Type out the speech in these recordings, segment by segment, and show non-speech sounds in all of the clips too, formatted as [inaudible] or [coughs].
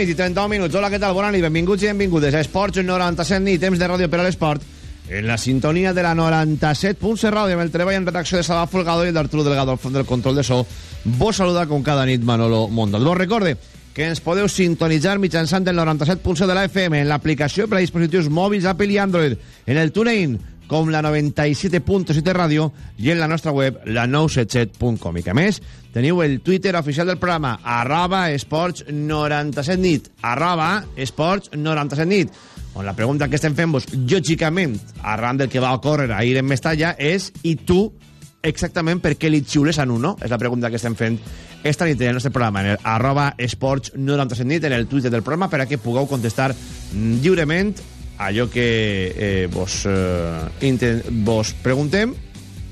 nit i 31 minuts. Hola, què tal? Bona nit, benvinguts i benvingudes a Esports 97 nit, temps de ràdio per a l'esport. En la sintonia de la 97.7 ràdio, amb el treball en redacció de Salva Folgado i d'Arturo Delgado al fons del control de so. Vos saluda com cada nit Manolo Montal. Vos recorde que ens podeu sintonitzar mitjançant el 97.7 de la FM en l'aplicació per a dispositius mòbils Apple i Android, en el TuneIn, com la 97.7 ràdio i en la nostra web, la 977.com. I que més, teniu el Twitter oficial del programa, arroba esports 97 nit, arroba esports 97 nit, on la pregunta que estem fent-vos, lògicament, arran del que va ocórrer ahir en Mestalla, és, i tu, exactament per què li xiules a Nuno? És la pregunta que estem fent esta nit en el nostre programa, en el arroba esports 97 nit, en el Twitter del programa, per a que pugueu contestar lliurement allò que eh, vos, eh, intent, vos preguntem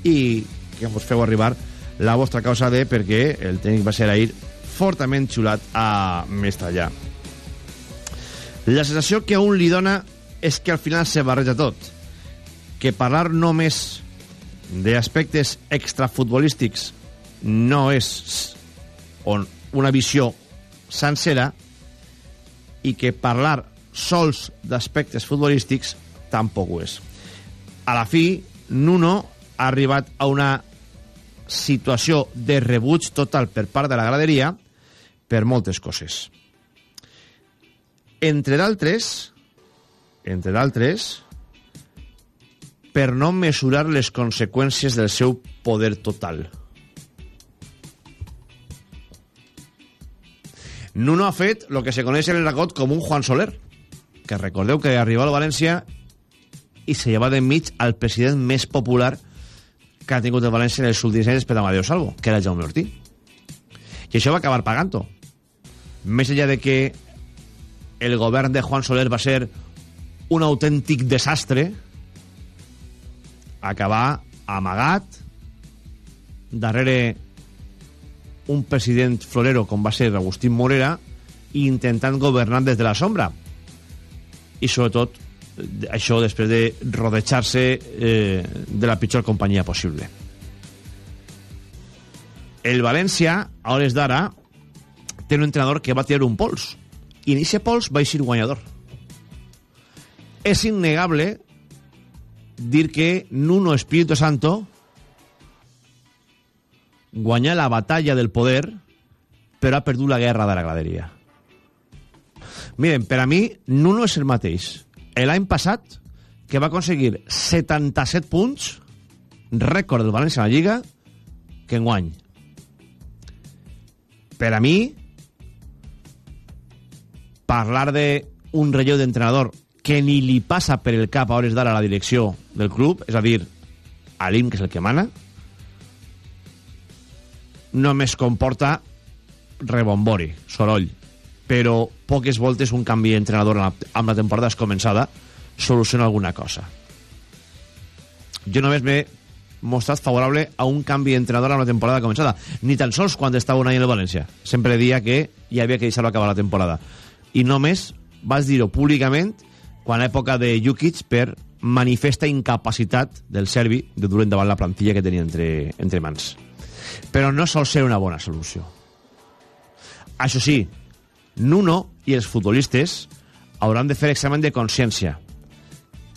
i que vos feu arribar la vostra causa de perquè el tècnic va ser ahir fortament xulat a Mestallà. La sensació que a un li dona és que al final se barreja tot. Que parlar només d'aspectes extrafutbolístics no és una visió sencera i que parlar sols d'aspectes futbolístics tampoc ho és. A la fi, Nuno ha arribat a una situació de rebuig total per part de la graderia per moltes coses. Entre d'altres, entre d'altres, per no mesurar les conseqüències del seu poder total. Nuno ha fet el que se coneix en el ragot com un Juan Soler, que recordeu que arribà al València i se lleva d'enmig al president més popular que ha tingut el València en els últims anys per Amadeo Salvo, que era Jaume Ortí. I això va acabar pagant-ho. Més enllà de que el govern de Juan Soler va ser un autèntic desastre, acabar amagat darrere un president florero com va ser Agustín Morera i intentant governar des de la sombra i sobretot això després de rodejar-se eh, de la pitjor companyia possible. El València a hores d'ara té un entrenador que va tirar un pols. I en aquest pols va eixir guanyador. És innegable dir que Nuno Espíritu Santo guanya la batalla del poder però ha perdut la guerra de la graderia miren, per a mi Nuno és el mateix. L'any passat que va aconseguir 77 punts rècord del València a la Lliga que enguany. Per a mi parlar de un relleu d'entrenador que ni li passa per el cap a hores d'ara a la direcció del club, és a dir, a l'IM, que és el que mana, només comporta rebombori, soroll, però poques voltes un canvi d'entrenador amb la temporada començada soluciona alguna cosa. Jo només m'he mostrat favorable a un canvi d'entrenador amb la temporada començada, ni tan sols quan estava un any en el València. Sempre dia que hi havia que deixar-lo acabar la temporada. I només vas dir-ho públicament quan a l'època de Jukic per manifesta incapacitat del serbi de dur endavant la plantilla que tenia entre, entre mans. Però no sol ser una bona solució. Això sí, Nuno i els futbolistes hauran de fer examen de consciència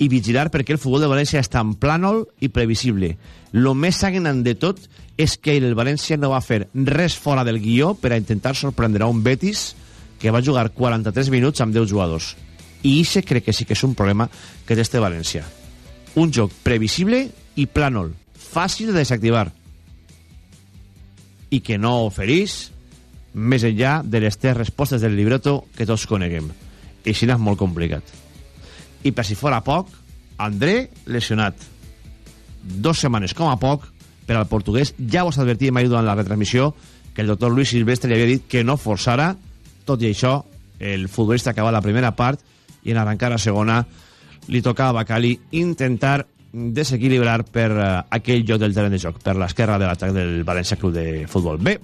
i vigilar perquè el futbol de València és tan plànol i previsible. Lo més sagnant de tot és que el València no va fer res fora del guió per a intentar sorprendre a un Betis que va jugar 43 minuts amb 10 jugadors. I això crec que sí que és un problema que té este València. un joc previsible i plànol, fàcil de desactivar i que no oferís més enllà de les tres respostes del libreto que tots coneguem. I així és molt complicat. I per si fora poc, André lesionat. Dos setmanes com a poc per al portuguès. Ja vos advertíem ahir durant la retransmissió que el doctor Luis Silvestre li havia dit que no forçara. Tot i això, el futbolista acaba la primera part i en arrencar la segona li tocava a Bacali intentar desequilibrar per uh, aquell lloc del terreny de joc, per l'esquerra de l'atac del València Club de Futbol. Bé,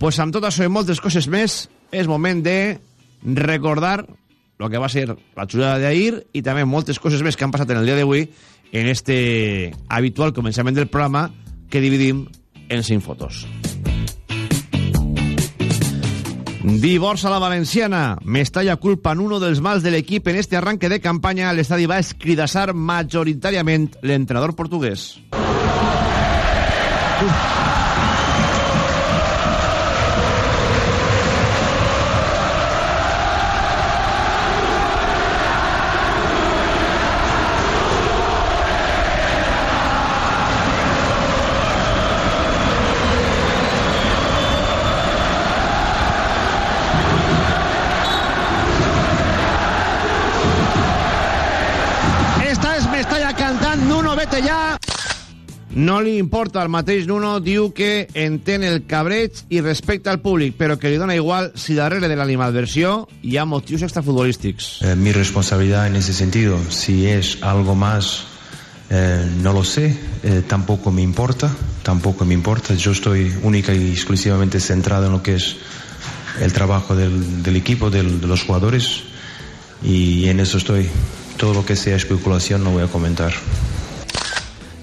pues amb tot això i moltes coses més, és moment de recordar el que va ser la xulada d'ahir i també moltes coses més que han passat en el dia d'avui en este habitual començament del programa que dividim en cinc fotos. Divorç a la valenciana. Mestalla culpa en uno dels mals de l'equip en este arranque de campanya. L'estadi va escridassar majoritàriament l'entrenador portuguès. Uf. No li importa, el mateix Nuno diu que entén el cabreig i respecta al públic, però que li dona igual si darrere de l'animalversió hi ha motius extrafutbolístics. Eh, mi responsabilidad en ese sentido, si es algo más, eh, no lo sé, eh, tampoco me importa, tampoco me importa. Yo estoy única y exclusivamente centrado en lo que es el trabajo del, equipo, de los jugadores, y en eso estoy. Todo lo que sea especulación no voy a comentar.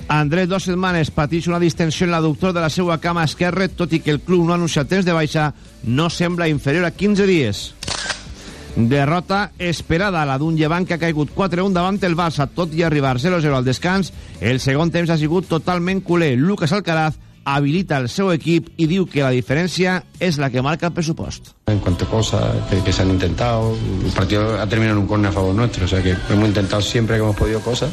Andrés, dos setmanes, pateix una distensió en l'adductor de la seva cama esquerra, tot i que el club no ha anunciat temps de baixa, no sembla inferior a 15 dies. Derrota esperada, la d'un llevant que ha caigut 4-1 davant el Barça, tot i arribar 0-0 al descans. El segon temps ha sigut totalment culer. Lucas Alcaraz habilita el seu equip y diu que la diferencia es la que marca el presupuesto. En cuanto a cosas que, que se han intentado, el partido ha terminado en un córner a favor nuestro, o sea que hemos intentado siempre que hemos podido cosas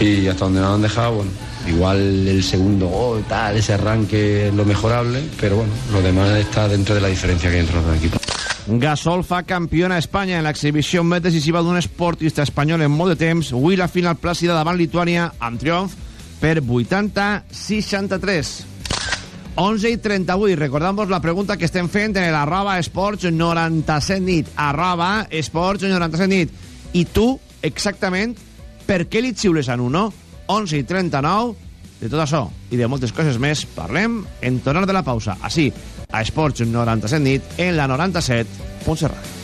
y hasta donde nos han dejado, bueno, igual el segundo gol, tal, ese arranque es lo mejorable, pero bueno, lo demás está dentro de la diferencia que hay entre los dos equipos. Gasol fa campiona a Espanya en l'exhibició més decisiva d'un esportista espanyol en molt de temps. Avui la final plàcida davant Lituània amb triomf per 80-63. 11 i 38. Recordamos la pregunta que estem fent en el arroba esports 97 nit. Arroba esports 97 nit. I tu, exactament, per què li xiules a Nuno? 11 i 39. De tot això i de moltes coses més parlem en tornar de la pausa. Així, a Esports 97 nit, en la 97.serrat.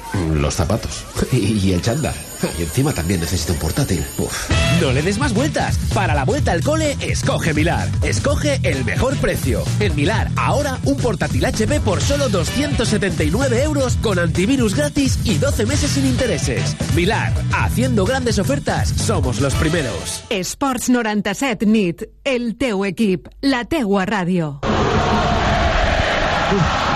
los zapatos y el chándal. Y encima también necesito un portátil. Uf. No le des más vueltas. Para la vuelta al cole, escoge Milar. Escoge el mejor precio. En Milar, ahora un portátil HP por solo 279 euros con antivirus gratis y 12 meses sin intereses. Milar, haciendo grandes ofertas, somos los primeros. Sports 97 NIT, el teu equip, la teua ràdio. Esta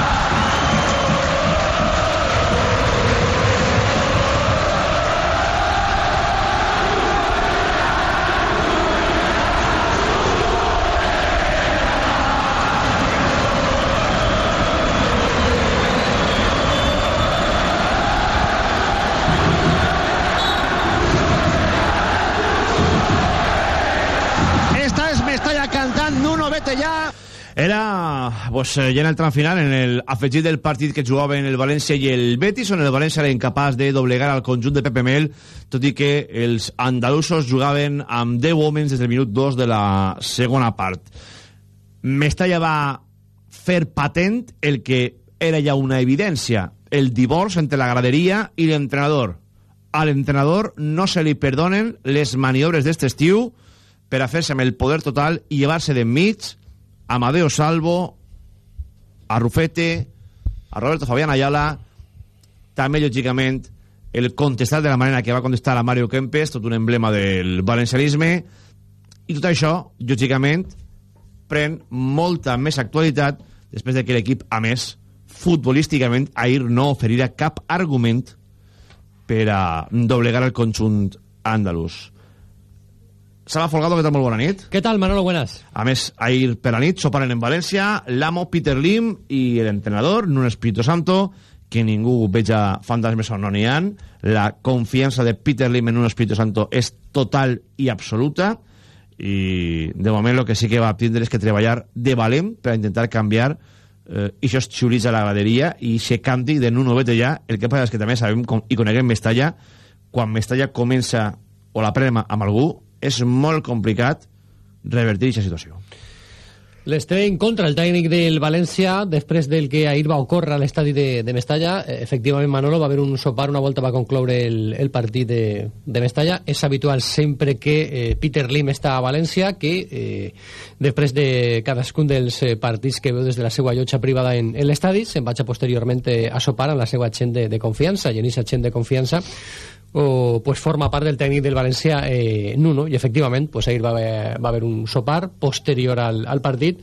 Era pues, eh, ja en el tram final, en el afegit del partit que jugaven el València i el Betis, on el València era incapaç de doblegar al conjunt de Pepe Mel, tot i que els andalusos jugaven amb 10 homes des del minut 2 de la segona part. Mestalla va fer patent el que era ja una evidència, el divorç entre la graderia i l'entrenador. A l'entrenador no se li perdonen les maniobres d'este estiu per a fer-se amb el poder total i llevar-se d'enmig a Amadeo Salvo, a Rufete, a Roberto Fabián Ayala, també, lògicament, el contestar de la manera que va contestar a Mario Kempes, tot un emblema del valencianisme, i tot això, lògicament, pren molta més actualitat després de que l'equip, a més, futbolísticament, ahir no oferirà cap argument per a doblegar el conjunt andalús. Sala Folgado, què tal? Molt bona nit. ¿Qué tal, Manolo? Buenas. A més, ahir per la nit soparen en València l'amo Peter Lim i l'entrenador Nuno Espíritu Santo, que ningú veja fantasmes on no n'hi ha. La confiança de Peter Lim en Nuno Espíritu Santo és total i absoluta i de moment el que sí que va tindre és que treballar de valent per intentar canviar eh, aquests xulits a la graderia i se canti de Nuno ja. El que passa és que també sabem com, i coneguem Mestalla quan Mestalla comença o la prema amb algú és molt complicat revertir aquesta situació. L'Estreny contra el tècnic del València, després del que ahir va ocórrer a l'estadi de, de Mestalla. Eh, Efectivament, Manolo, va haver un sopar, una volta va concloure el, el partit de, de Mestalla. És habitual sempre que eh, Peter Lim està a València, que eh, després de cadascun dels eh, partits que veu des de la seva llotja privada en, en l'estadi, se'n vaig posteriorment eh, a sopar amb la seva gent de, de confiança, i en aquesta gent de confiança o, pues forma part del tècnic del València eh, Nuno i efectivament pues, ahir va haver, va haver un sopar posterior al, al partit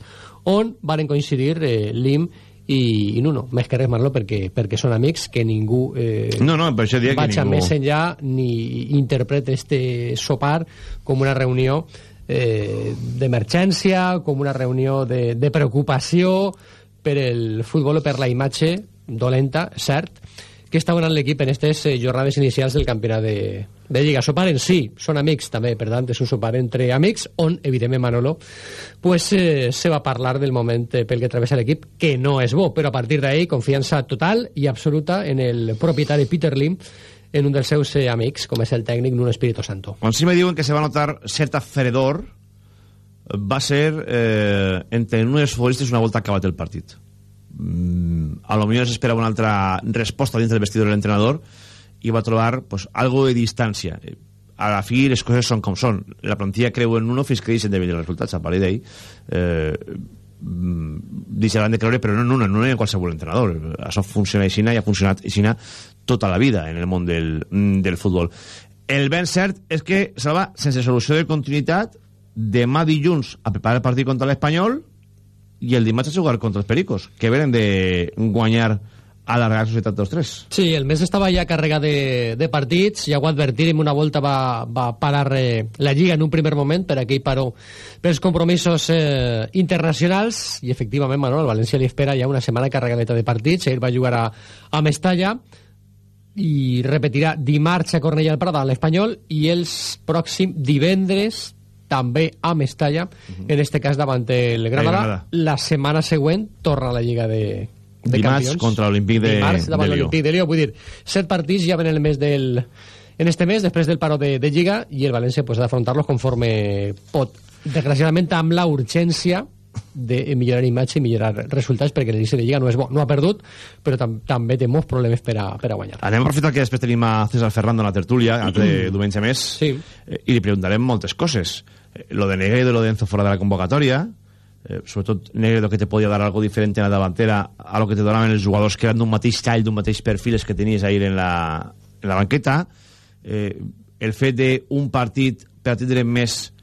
on varen coincidir eh, Lim i, i Nuno, més que res Marlo perquè, perquè són amics, que ningú eh, no, no, per això que vaig a ningú- més enllà ni interpreta este sopar com una reunió eh, d'emergència, com una reunió de, de preocupació per el futbol o per la imatge dolenta, cert, que està donant l'equip en aquestes eh, jornades inicials del campionat de, de Lliga. Sopar en sí, són amics també, per tant, és un sopar entre amics, on, evidentment, Manolo, pues, eh, se va parlar del moment eh, pel que travessa l'equip, que no és bo, però a partir d'ahir, confiança total i absoluta en el propietari Peter Lim, en un dels seus eh, amics, com és el tècnic Nuno Espíritu Santo. Quan sí me diuen que se va notar certa fredor va ser eh, entre un dels futbolistes una volta acabat el partit a lo millor s'esperava una altra resposta dins del vestidor de l'entrenador i va trobar pues, algo de distància. A la fi les coses són com són. La plantilla creu en uno fins que deixen de venir els resultats a partir d'ahir eh, mm, deixaran de creure però no en uno, no en qualsevol entrenador. Això funciona així i ha funcionat així tota la vida en el món del, mm, del futbol. El ben cert és que se va sense solució de continuïtat demà dilluns a preparar el partit contra l'Espanyol i el dimarts a jugar contra els Pericos que venen de guanyar a la Real Societat dels Tres. Sí, el mes estava ja carregat de, de partits, ja ho advertirem, una volta va, va parar eh, la Lliga en un primer moment per aquell paró pels compromisos eh, internacionals i efectivament, Manol, el València li espera ja una setmana carregadeta de partits, ahir va jugar a, a Mestalla i repetirà dimarts a Cornellà al Prat a l'Espanyol i els pròxim divendres també a Mestalla, en este cas davant el Granada. Granada. La setmana següent torna a la Lliga de, de Dimarts Campions. contra l'Olímpic de- Dimarts davant de l'Olímpic de Lió. Vull dir, set partits ja ven en el mes del... En este mes, després del paro de, de Lliga, i el València pues, ha d'afrontar-los conforme pot. Desgraciadament, amb la urgència de millorar imatge i millorar resultats perquè l'inici de Lliga no és bo. No ha perdut, però tam també té molts problemes per a, per a guanyar. Anem a aprofitar que després tenim a César Ferrando en la tertúlia, altre diumenge més, Sí. eh, i li preguntarem moltes coses. Eh, lo de Negredo y lo de Enzo fuera de la convocatoria, eh, sobretot Negredo que te podia dar algo diferente en la davantera a lo que te donaven els jugadors que eren d'un mateix tall, d'un mateix perfil que tenies ahir en la, en la banqueta, eh, el fet d'un partit per a tindre més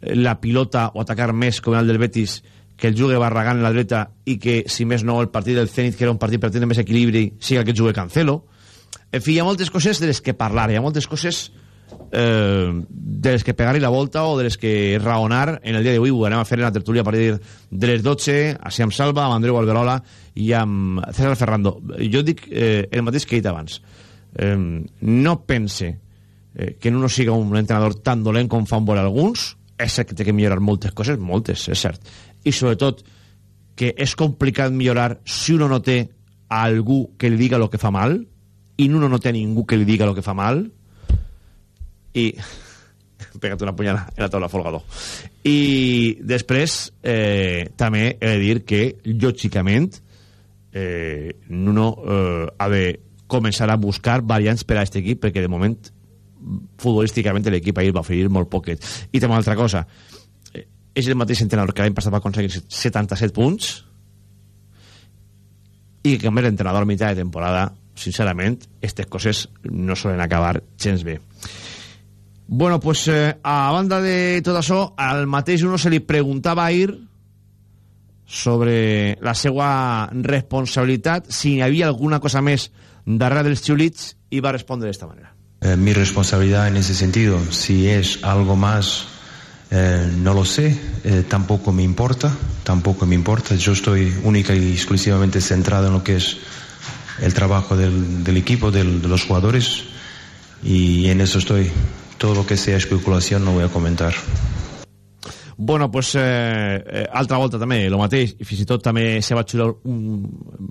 eh, la pilota o atacar més com el del Betis que el jugue Barragán en la dreta i que, si més no, el partit del Zenit, que era un partit per tindre més equilibri, sigui el que jugue Cancelo. En fi, hi ha moltes coses de les que parlar, hi ha moltes coses eh, de les que pegar-hi la volta o de les que raonar en el dia d'avui. Ho anem a fer en la tertúlia a partir de les 12, així amb Salva, amb Andreu Alberola i amb César Ferrando. Jo dic eh, el mateix que he dit abans. Eh, no pense eh, que no siga un entrenador tan dolent com fan veure alguns, és cert que té que millorar moltes coses, moltes, és cert. I sobretot que és complicat millorar si uno no té algú que li diga el que fa mal i uno no té ningú que li diga el que fa mal i pega't una punyada en la taula folgador. I després eh, també he de dir que lògicament eh, Nuno eh, ha de començar a buscar variants per a aquest equip perquè de moment futbolísticament l'equip ahir va oferir molt poquet. I també una altra cosa eh, és el mateix entrenador que l'any passat va aconseguir 77 punts i que canviar d'entrenador a mitjà de temporada sincerament, aquestes coses no solen acabar gens bé Bueno, pues eh, a banda de tot això, al mateix uno se li preguntava ahir sobre la seva responsabilitat, si hi havia alguna cosa més darrere dels xiulits, i va respondre d'esta manera. Eh, mi responsabilidad en ese sentido, si es algo más, eh, no lo sé, eh, tampoco me importa, tampoco me importa. Yo estoy única y exclusivamente centrado en lo que es el trabajo del, del equipo, del- de los jugadores, y en eso estoy. Todo lo que sea especulación no voy a comentar. Bueno, pues, eh, eh, altra volta també, el mateix, i fins i tot també se va xular un...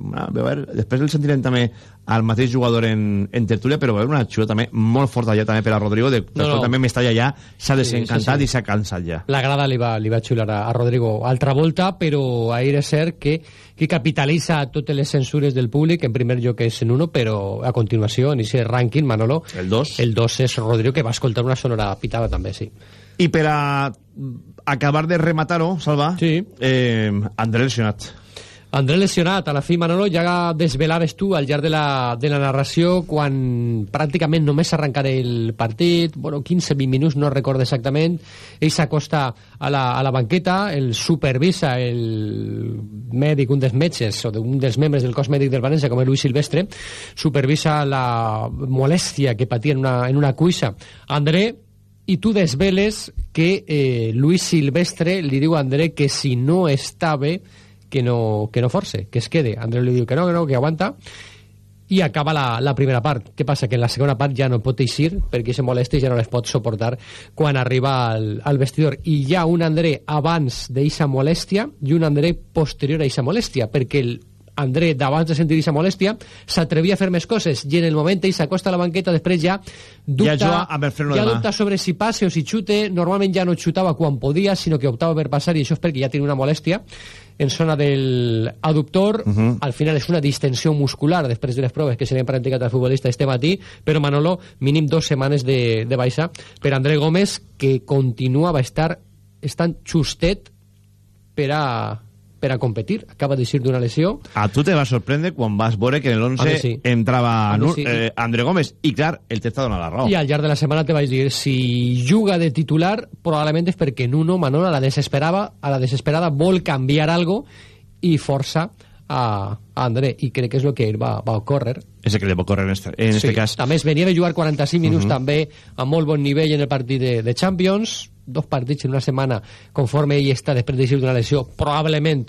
Una, a veure, després el sentirem també al mateix jugador en, en tertúlia, però va haver una xula també molt forta ja també per a Rodrigo, de, No, no. també m'està ja, s'ha desencantat sí, sí. i s'ha cansat ja. La grada li va, li va xular a, a Rodrigo altra volta, però ahir és cert que, que capitalitza totes les censures del públic, en primer lloc és en uno, però a continuació, en aquest rànquing, Manolo... El 2. El 2 és Rodrigo, que va escoltar una sonora pitada també, sí. I per a acabar de rematar-ho, Salva, Sí. eh, André lesionat. André lesionat, a la fi, Manolo, ja desvelaves tu al llarg de la, de la narració quan pràcticament només arrencar el partit, bueno, 15-20 minuts, no recordo exactament, ell s'acosta a, la, a la banqueta, el supervisa el mèdic, un dels metges, o un dels membres del cos mèdic del València, com és Luis Silvestre, supervisa la molèstia que patia en una, en una cuixa. André, i tu desveles que eh, Luis Silvestre li diu a André que si no està bé que no, que no force, que es quede. André li diu que no, que no, que aguanta i acaba la, la primera part. Què passa? Que en la segona part ja no pot eixir perquè se molesta i ja no les pot suportar quan arriba al, al vestidor. I hi ha un André abans d'eixa molèstia i un André posterior a eixa molèstia, perquè el André, d'abans de sentir aquesta molèstia, s'atrevia a fer més coses. I en el moment ell s'acosta a la banqueta, després ja dubta, Ja amb el freno ja dubta sobre si passe o si xute, normalment ja no xutava quan podia, sinó que optava per passar i això és perquè ja tenia una molèstia en zona del adductor, Mhm. al final és una distensió muscular després de les proves que se li han practicat al futbolista este matí, però Manolo, mínim dos setmanes de, de baixa per André Gómez, que continua va estar estant justet per a, per a competir. Acaba d'eixir d'una lesió. A tu te va sorprendre quan vas veure que en el 11 A mi sí. entrava sí. eh, André Gómez. I clar, ell t'està donant la raó. I al llarg de la setmana te vaig dir, si juga de titular, probablement és perquè Nuno Manolo a la desesperava, a la desesperada vol canviar algo i força a, a André. I crec que és el que va, va ocórrer. Ese que le va córrer en este, en este cas. També es venia de jugar 45 minuts Mhm. també a molt bon nivell en el partit de, de Champions, dos partits en una setmana conforme ell està després d'eixir d'una lesió, probablement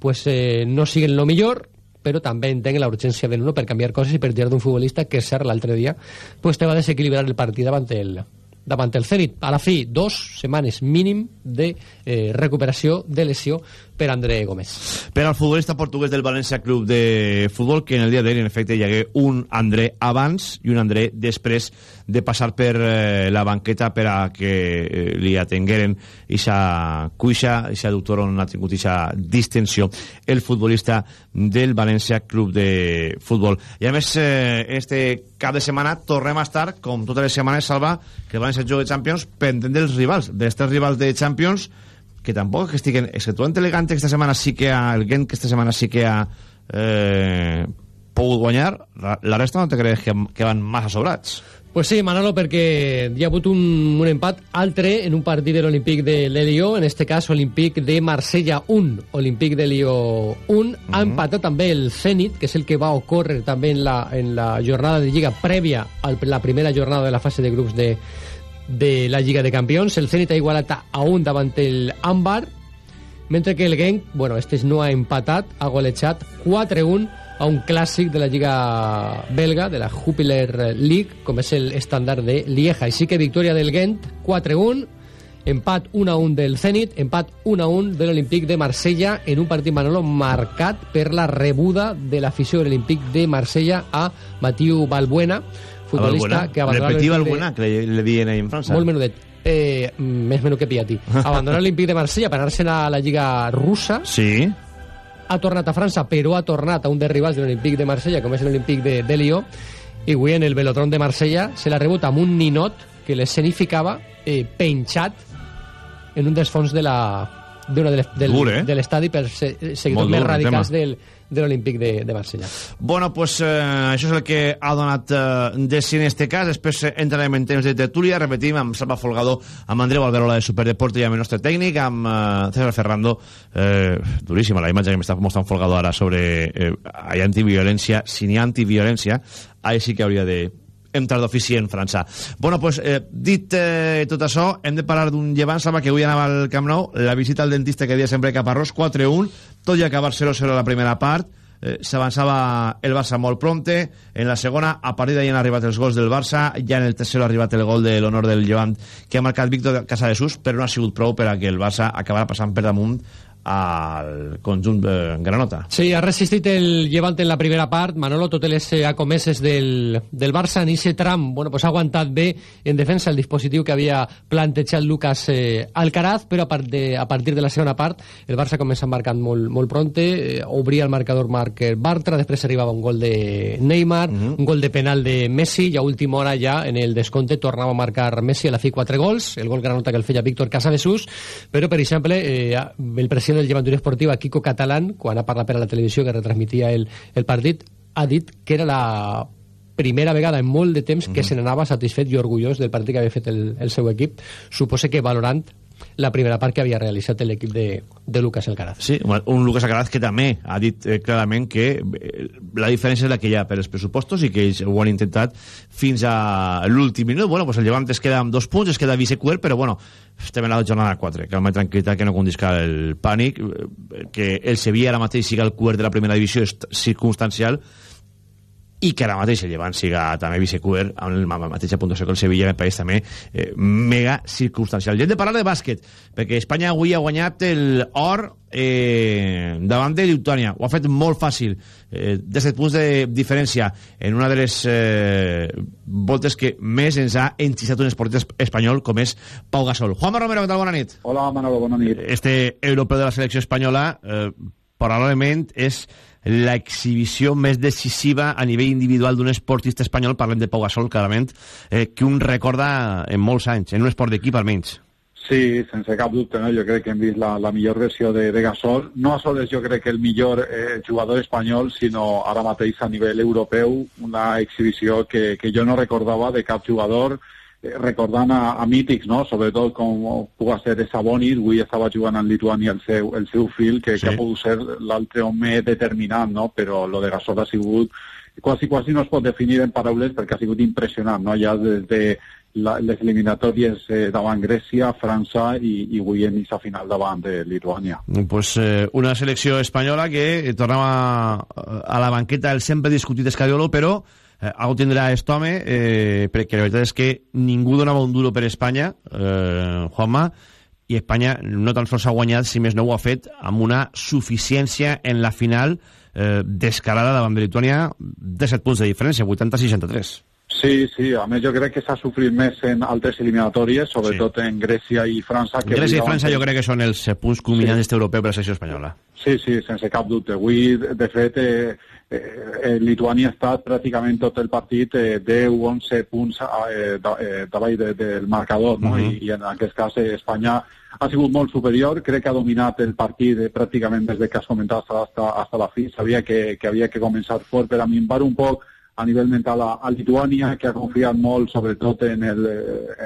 pues, eh, no siguen lo millor, però també entenc la urgència de Nuno per canviar coses i per tirar d'un futbolista que, és cert, l'altre dia pues, te va desequilibrar el partit davant el, davant el Zenit. A la fi, dos setmanes mínim de eh, recuperació de lesió per André Gómez. Per al futbolista portuguès del València Club de Futbol, que en el dia d'ahir, en efecte, hi hagué un André abans i un André després de passar per eh, la banqueta per a que eh, li atengueren ixa cuixa, ixa doctor on ha tingut ixa distensió el futbolista del València Club de Futbol. I a més, eh, este cap de setmana tornem a estar, com totes les setmanes, Salva, que el València juga de Champions pendent dels rivals, dels tres rivals de Champions que tampoc que estiguen, exceptuant Elegante que esta setmana sí que ha, el Gent que esta setmana sí que ha eh, pogut guanyar, la resta no te creus que, que van massa sobrats? Pues sí, Manolo, perquè hi ha hagut un, un empat altre en un partit de l'Olímpic de l'Elió, en este cas Olímpic de Marsella 1, Olímpic de Lió 1. Uh -huh. Ha empatat també el Zenit, que és el que va ocórrer també en la, en la jornada de Lliga prèvia a la primera jornada de la fase de grups de, de la Lliga de Campions. El Zenit ha igualat a un davant el Ámbar, mentre que el Genk, bueno, este no ha empatat, ha golejat 4-1 a un clàssic de la Lliga belga, de la Jupiler League, com és el estàndard de Lieja. Així que victòria del Gent, 4-1, empat 1-1 del Zenit, empat 1-1 de l'Olímpic de Marsella, en un partit, Manolo, marcat per la rebuda de l'afició de l'Olímpic de Marsella a Matiu Balbuena, futbolista que abandonó Repetia Balbuena, que le, le diuen ahí en França. Molt menudet. Eh, més menut que Piatti. [laughs] Abandonó l'Olímpic de Marsella per anar-se'n a la Lliga russa. Sí. Ha tornat a França, però ha tornat a un dels rivals de l'Olímpic de Marsella, com és l'Olímpic de, de Lió, i avui en el velotron de Marsella se l'ha rebut amb un ninot que l'escenificava eh, penjat en un dels fons de la d'una de, del, eh? de per ser, seguidors més radicals del, de l'Olímpic de, de Marsella. Bueno, pues eh, això és el que ha donat eh, de si en este cas. Després eh, entrarem en temps de tertúlia. Repetim amb Salva Folgado, amb Andreu Alberola de Superdeporte i amb el nostre tècnic, amb eh, César Ferrando. Eh, duríssima la imatge que m'està mostrant Folgado ara sobre eh, hi ha antiviolència. Si n'hi ha antiviolència, ahí sí que hauria de entrar d'ofici en França. Bueno, pues, eh, dit eh, tot això, hem de parlar d'un llevant, Salva, que avui anava al Camp Nou, la visita al dentista que dia sempre cap a Ros, 4-1, tot i acabar 0-0 a la primera part, eh, s'avançava el Barça molt prompte, en la segona, a partir d'ahir han arribat els gols del Barça, ja en el tercer ha arribat el gol de l'honor del Llevant, que ha marcat Víctor Casadesús, però no ha sigut prou per a que el Barça acabara passant per damunt al conjunt de Granota. Sí, ha resistit el llevant en la primera part, Manolo, totes les eh, acomeses del, del Barça en ese tram, bueno, pues ha aguantat bé en defensa el dispositiu que havia plantejat Lucas eh, Alcaraz, però a, part de, a partir de la segona part el Barça comença marcant molt, molt pronte, eh, obria el marcador Marc Bartra, després arribava un gol de Neymar, uh -huh. un gol de penal de Messi, i a última hora ja en el descompte tornava a marcar Messi a la fi quatre gols, el gol Granota que el feia Víctor Casadesús, però per exemple eh, el president del Llevanturi Esportiva, Kiko Catalán, quan ha parlat per a la televisió que retransmitia el, el partit, ha dit que era la primera vegada en molt de temps que mm -hmm. se n'anava satisfet i orgullós del partit que havia fet el, el seu equip. Suposa que valorant la primera part que havia realitzat l'equip de, de Lucas Alcaraz. Sí, un Lucas Alcaraz que també ha dit eh, clarament que eh, la diferència és la que hi ha per els pressupostos i que ells ho han intentat fins a l'últim minut. Bueno, pues el Llevant es queda amb dos punts, es queda vicecuer, però bueno, estem en la jornada 4, calma i tranquil·litat, que no condisca el pànic, eh, que el Sevilla ara mateix siga el cuer de la primera divisió és circumstancial, i que ara mateix el Llevant siga també vicecuer amb la mateixa puntuació que el Sevilla me pareix també eh, mega circumstancial. I hem de parlar de bàsquet, perquè Espanya avui ha guanyat el or eh, davant de Lituània. Ho ha fet molt fàcil, eh, 17 punts de diferència en una de les eh, voltes que més ens ha enxissat un esportista espanyol com és Pau Gasol. Juanma Romero, què tal? Bona nit. Hola, Manolo, bona nit. Este europeu de la selecció espanyola eh, probablement és l'exhibició més decisiva a nivell individual d'un esportista espanyol, parlem de Pau Gasol, clarament, eh, que un recorda en molts anys, en un esport d'equip almenys. Sí, sense cap dubte, no? jo crec que hem vist la, la millor versió de, de Gasol. No a sols jo crec que el millor eh, jugador espanyol, sinó ara mateix a nivell europeu, una exhibició que, que jo no recordava de cap jugador, recordant a, a mítics, no? sobretot com pugui ser de Sabonis, avui estava jugant en Lituània el seu, el seu fill, que, sí. que ha pogut ser l'altre home determinant, no? però lo de Gasol ha sigut quasi, quasi no es pot definir en paraules perquè ha sigut impressionant, no? ja des de la, les eliminatòries eh, davant Grècia, França i, i avui en aquesta final davant de Lituània. Pues eh, una selecció espanyola que tornava a la banqueta el sempre discutit Escariolo, però eh, algo tindrà aquest home, eh, perquè la veritat és que ningú donava un duro per Espanya, eh, Juanma, i Espanya no tan sols ha guanyat, si més no ho ha fet, amb una suficiència en la final eh, descarada davant de Lituània de 7 punts de diferència, 80-63. Sí, sí, a més jo crec que s'ha sofrit més en altres eliminatòries, sobretot sí. en Grècia i França. Que Grècia i França jo crec que són els punts culminants sí. europeu per la secció espanyola. Sí, sí, sense cap dubte. Avui, de fet, eh, eh, Lituània ha estat pràcticament tot el partit eh, 10-11 punts eh, eh, davall de, del marcador, no? Uh -huh. I, I en aquest cas eh, Espanya ha sigut molt superior, crec que ha dominat el partit eh, pràcticament des de que has comentat hasta, hasta la fi, sabia que, que havia que començar fort per a minvar un poc a nivell mental a, a Lituània, que ha confiat molt sobretot en el,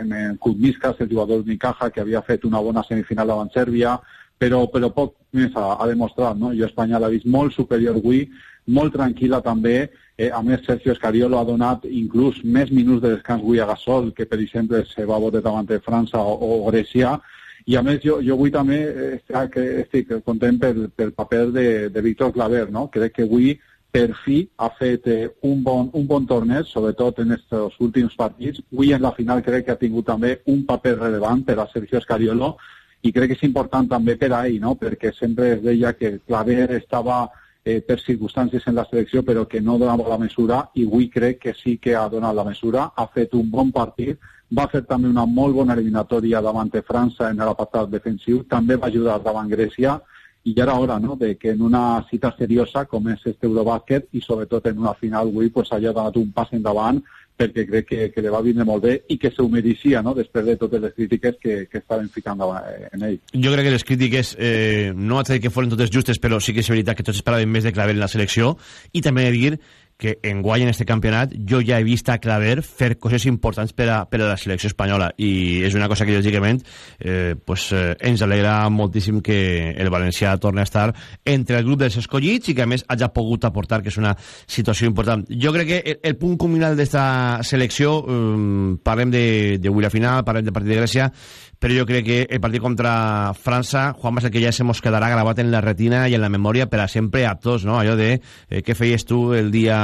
en el Kuzmiskas, el jugador d'Unicaja, que havia fet una bona semifinal davant Sèrbia, però, però poc més ha, ha demostrat. No? Jo Espanya l'ha vist molt superior avui, molt tranquil·la també. Eh, a més, Sergio Escariolo ha donat inclús més minuts de descans avui a Gasol, que per exemple se va votar davant de França o, o Grècia, i a més jo, jo avui també estic, estic content pel, pel paper de, de Víctor Claver, no? crec que avui per fi ha fet eh, un, bon, un bon torneig, sobretot en aquests últims partits. Avui en la final crec que ha tingut també un paper rellevant per a Sergio Escariolo i crec que és important també per a ell, no? perquè sempre es deia que Claver estava eh, per circumstàncies en la selecció però que no donava la mesura i avui crec que sí que ha donat la mesura, ha fet un bon partit, va fer també una molt bona eliminatòria davant de França en l'apartat defensiu, també va ajudar davant Grècia i ja era hora no? de que en una cita seriosa com és este Eurobàsquet i sobretot en una final avui pues, hagi donat un pas endavant perquè crec que, que li va vindre molt bé i que s'ho mereixia no? després de totes les crítiques que, que estaven ficant en ell. Jo crec que les crítiques eh, no haig de dir que foren totes justes però sí que és veritat que tots esperaven més de Claver en la selecció i també dir que en guany en este campionat jo ja he vist a Claver fer coses importants per a, per a la selecció espanyola i és una cosa que lògicament eh, pues, eh, ens alegra moltíssim que el Valencià torni a estar entre el grup dels escollits i que a més hagi pogut aportar que és una situació important jo crec que el, el punt culminal d'esta selecció eh, parlem d'avui la final, parlem del partit de Grècia però jo crec que el partit contra França, Juan va ser que ja se mos quedarà gravat en la retina i en la memòria per a sempre a tots, no? Allò de eh, què feies tu el dia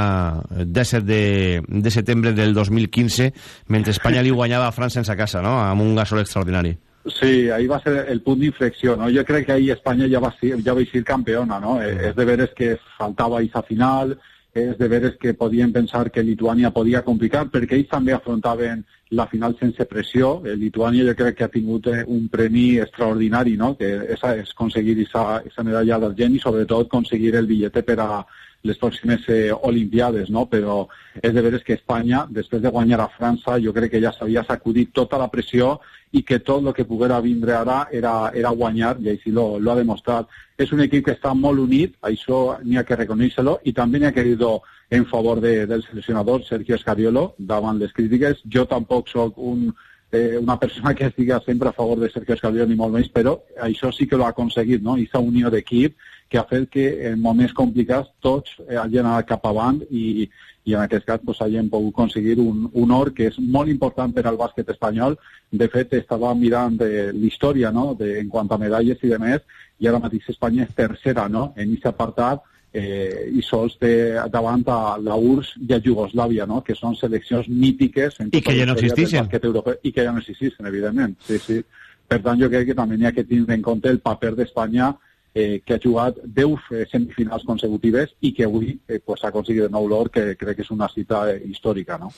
17 de, de setembre del 2015 mentre Espanya li guanyava a França en sa casa, no? Amb un gasol extraordinari. Sí, ahí va ser el punt d'inflexió, ¿no? Yo creo que ahí España ya va, ya va a ser campeona, ¿no? Mm. Es de veres que faltava esa final, és de veres que podien pensar que Lituània podia complicar, perquè ells també afrontaven la final sense pressió. El Lituània jo crec que ha tingut eh, un premi extraordinari, no? que és, és aconseguir aquesta medalla d'argent i sobretot aconseguir el bitllet per a les pròximes eh, Olimpiades, no? però és de veres que Espanya, després de guanyar a França, jo crec que ja s'havia sacudit tota la pressió i que tot el que poguera vindre ara era, era guanyar, i així lo, lo ha demostrat. És un equip que està molt unit, això n'hi ha que reconèixer-lo, i també n'hi ha que dir-ho en favor de, del seleccionador Sergio Escariolo davant les crítiques. Jo tampoc sóc un, eh, una persona que estigui sempre a favor de Sergio Escariolo ni molt menys, però això sí que l'ha aconseguit, no? Aquesta unió d'equip que ha fet que en moments complicats tots eh, hagin anat cap avant i, i en aquest cas pues, hagin pogut aconseguir un, un or que és molt important per al bàsquet espanyol. De fet, estava mirant de l'història no? de, en quant a medalles i de més, i ara mateix Espanya és tercera no? en aquest apartat eh, i sols té davant a la URSS i a Jugoslàvia, no? que són seleccions mítiques en I que ja no existeixen. I que ja no existeixen, evidentment. Sí, sí. Per tant, jo crec que també n'hi ha que tindre en compte el paper d'Espanya eh, que ha jugat 10 eh, semifinals consecutives i que avui eh, pues, ha aconseguit de nou l'or, que crec que és una cita eh, històrica. No?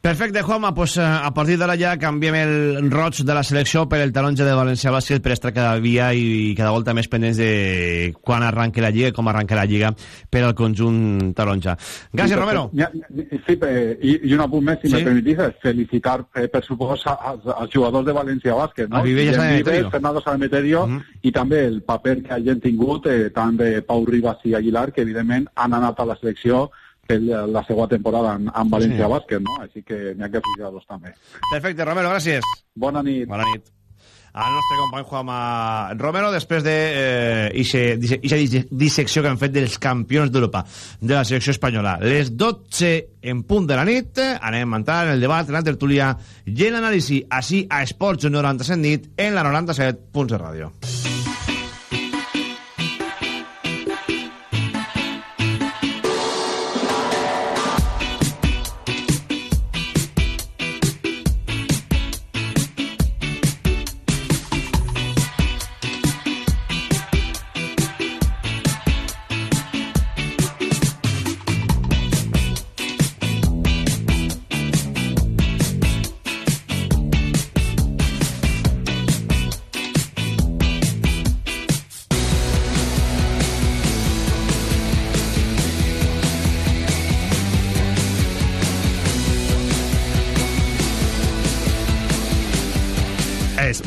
Perfecte, Juanma, pues, eh, a partir d'ara ja canviem el roig de la selecció per el taronja de València Bàsquet per estar cada dia i cada volta més pendents de quan arranque la Lliga, com arranca la Lliga per al conjunt taronja. Gràcies, sí, Romero. Sí, i, i un apunt més, si sí? me permitís, felicitar, eh, per suposo, als, als jugadors de València Bàsquet, no? A Vives. Fernando Sanemeterio, uh -huh. i també el paper que hagin tingut eh, tant de Pau Ribas i Aguilar, que evidentment han anat a la selecció per la segona temporada en, en València sí. Bàsquet, no? Així que n'hi ha que fijar-los també. Perfecte, Romero, gràcies. Bona nit. Bona nit. al nostre company Juanma Romero després de eh, ixe, dissecció que han fet dels campions d'Europa de la selecció espanyola. Les 12 en punt de la nit eh, anem a entrar en el debat, en la tertúlia i en l'anàlisi així a Esports 97 nit en la 97 punts de ràdio.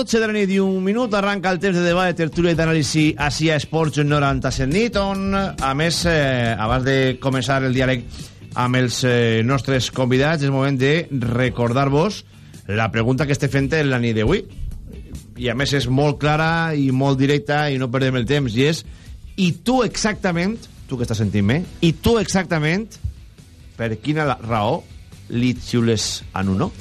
12 de la nit i un minut arranca el temps de debat, de tertúlia i d'anàlisi així a Esports 97 nit, on, a més, eh, abans de començar el diàleg amb els eh, nostres convidats, és moment de recordar-vos la pregunta que estem fent en la nit d'avui. I a més és molt clara i molt directa i no perdem el temps, i és i tu exactament, tu que estàs sentint-me, i tu exactament per quina raó li xiules a Nuno?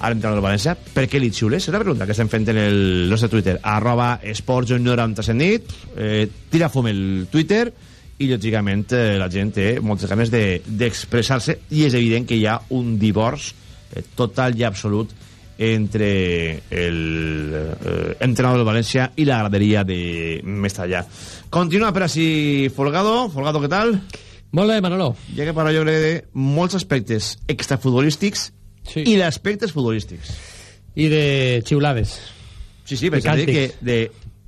Ara entrem al València. Per què li xiules? És la pregunta que estem fent en el nostre Twitter. Arroba esports 97 nit. Eh, tira fum el Twitter i, lògicament, eh, la gent té moltes ganes de- d'expressar-se i és evident que hi ha un divorç eh, total i absolut entre el eh, entrenador del València i la graderia de Mestalla. Continua per així Folgado. Folgado, què tal? Molt bé, Manolo. Ja que parla jo crec de molts aspectes extrafutbolístics sí. i d'aspectes futbolístics. I de xiulades. Sí, sí, De perquè dir que càntics. de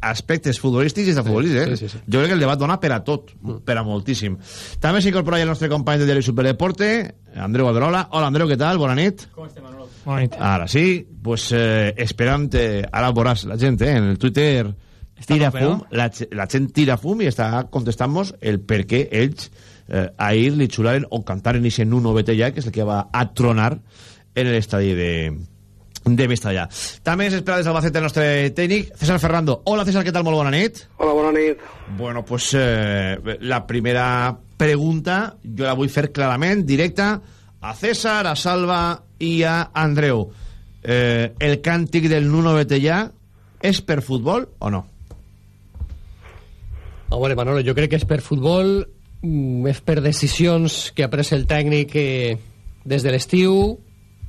aspectes futbolístics i extrafutbolístics, eh? sí, sí, sí. Jo crec que el debat dona per a tot, per a moltíssim. També s'incorpora ja el nostre company de diari Superdeporte, Andreu Alberola. Hola, Andreu, què tal? Bona nit. Com estem, Manolo? Bona nit. Ara sí, pues eh, esperant, eh, ara veuràs la gent, eh, en el Twitter tira fum, la, la gent tira fum i està contestant-nos el per què ells eh, ahir li xularen o cantaren ese Nuno Betella, que és el que va a tronar en l'estadi de, de Mestalla. També ens espera des el nostre tècnic, César Ferrando. Hola, César, què tal? Molt bona nit. Hola, bona nit. Bueno, pues eh, la primera pregunta jo la vull fer clarament, directa, a César, a Salva i a Andreu. Eh, el càntic del Nuno Betellà és per futbol o no? A veure, Manolo, jo crec que és per futbol, mm, és per decisions que ha pres el tècnic eh, des de l'estiu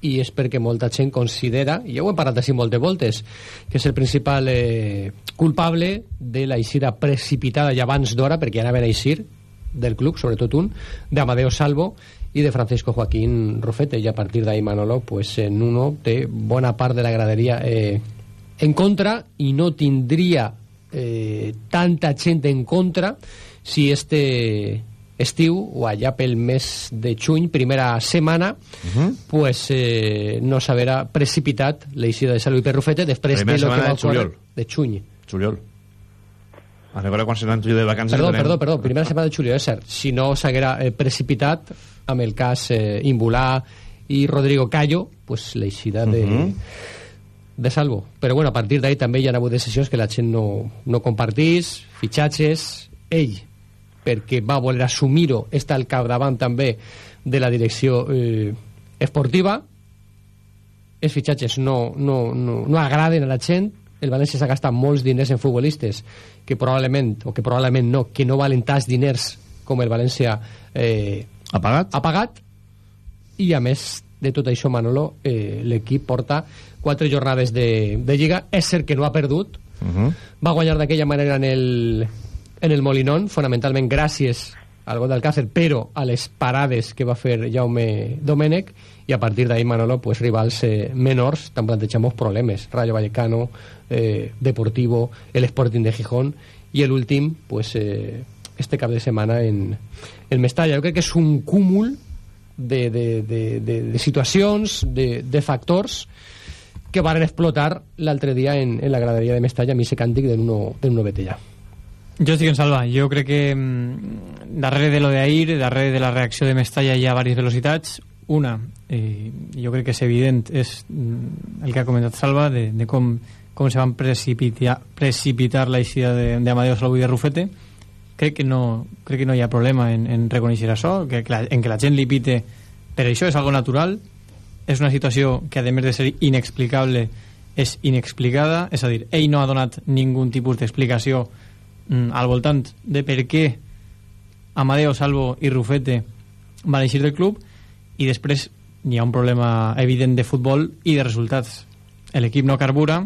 i és perquè molta gent considera, i ja ho hem parlat així moltes voltes, que és el principal eh, culpable de la eixida precipitada i abans d'hora, perquè ja anaven a eixir del club, sobretot un, d'Amadeo Salvo i de Francisco Joaquín Rufete, i a partir d'ahí Manolo, pues, en uno té bona part de la graderia eh, en contra i no tindria eh, tanta gent en contra si este estiu o allà pel mes de juny, primera setmana, uh -huh. pues eh, no s'haverà precipitat l'eixida de Salvi Perrufete després Primera de lo que va ocórrer de juny. Juliol. A recorda quan tu de vacances... Perdó, perdó, perdó, primera setmana de juliol, és cert. Si no s'haguera eh, precipitat amb el cas eh, Imbulà i Rodrigo Callo, pues l'eixida de, Mhm. de Salvo. Però bueno, a partir d'ahí també hi ha hagut decisions que la gent no, no compartís, fitxatges, ell, perquè va voler assumir-ho, està al capdavant també de la direcció eh, esportiva, els fitxatges no, no, no, no agraden a la gent, el València s'ha gastat molts diners en futbolistes que probablement, o que probablement no, que no valen tants diners com el València eh, ha pagat, ha pagat. I a més de tot això Manolo eh, l'equip porta quatre jornades de, de Lliga. És cert que no ha perdut. Uh -huh. va guanyar d'aquella manera en el, en el Molinón fonamentalment gràcies al gol d'Alcácer, però a les parades que va fer Jaume Domènech, i a partir d'ahí, Manolo, pues, rivals eh, menors, tan plantejamos problemes. Rayo Vallecano, eh, Deportivo, el Sporting de Gijón, i l'últim, pues, eh, este cap de setmana en, en Mestalla. Jo crec que és un cúmul de, de, de, de, factors que van explotar l'altre dia en, en la graderia de Mestalla, a mi ese càntic del 1 Betella. Jo estic en Salva. Jo crec que mm, darrere de lo de ahir, darrere de la reacció de Mestalla hi ha diverses velocitats. Una, eh, jo crec que és evident, és mm, el que ha comentat Salva, de, de com, com se van precipitar, precipitar la eixida d'Amadeo Salvo i de Rufete. Crec que no, crec que no hi ha problema en, en reconèixer això, que, que la, en que la gent li pite per això és algo natural, és una situació que a més de ser inexplicable és inexplicada, és a dir, ell no ha donat ningú tipus d'explicació al voltant de per què Amadeo, Salvo i Rufete van eixir del club i després hi ha un problema evident de futbol i de resultats. L'equip no carbura,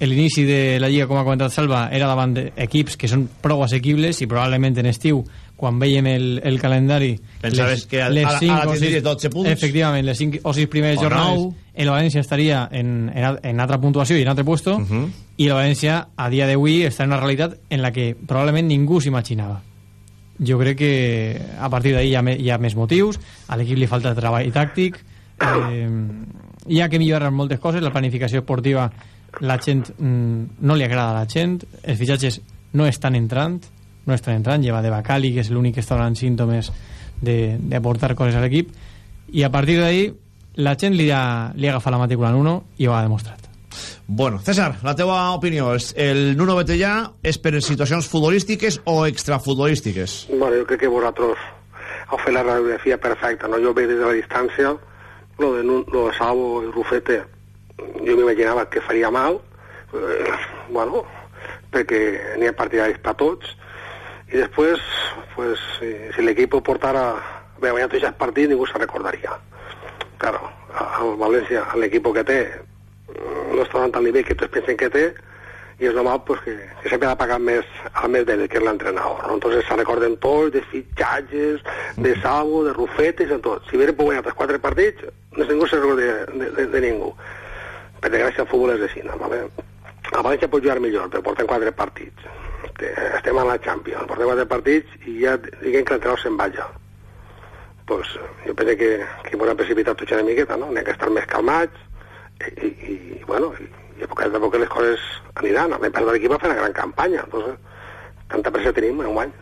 l'inici de la Lliga, com ha comentat Salva, era davant d'equips que són prou assequibles i probablement en estiu quan veiem el, el calendari pensaves les, que al, les a, a, la tindries 12 punts efectivament, les 5 o 6 primeres o jornades 9. el València estaria en, en, en altra puntuació i en altre puesto uh -huh. i el València a dia d'avui està en una realitat en la que probablement ningú s'imaginava jo crec que a partir d'ahir hi, ha hi ha més motius a l'equip li falta treball tàctic eh, hi ha que millorar moltes coses la planificació esportiva la gent mm, no li agrada a la gent els fitxatges no estan entrant no estan entrant, lleva de Bacali, que és l'únic que està donant símptomes d'aportar coses a l'equip, i a partir d'ahí la gent li ha, li ha agafat la matrícula en uno i ho ha demostrat. Bueno, César, la teva opinió és el Nuno Betellà és per situacions futbolístiques o extrafutbolístiques? Bueno, jo crec que vosaltres heu fet la radiografia perfecta, no? Jo veig des de la distància lo de, lo de Sabo i Rufete jo m'imaginava que faria mal eh, bueno, perquè n'hi ha partidaris per tots y después, pues, si, si el equipo portara, bé, guanyat tots els partits, ningú se recordaria. Claro, al València, l'equip que té, no està donant el nivell que tots pensen que té, i és normal pues, que, que sempre ha pagat més al més d'ell, que és l'entrenador. ¿no? Entonces se recorden tots de fitxatges, de Sabo, de Rufetes, de tot. Si hubiera guanyat els quatre partits, no ningú se recorda de, de, de, de ningú. Per desgràcia, el futbol és de cine, ¿vale? El València pot jugar millor, però porten quatre partits estem a la Champions, portem quatre partits i ja diguem que l'entrenador se'n vaja. Pues, jo penso que, que m'haurà precipitat tot una miqueta, no? N'hi ha que estar més calmats i, i, i bueno, i, i a poc a poc les coses aniran. El part de l'equip va fer una gran campanya, entonces, tanta pressió tenim en un any.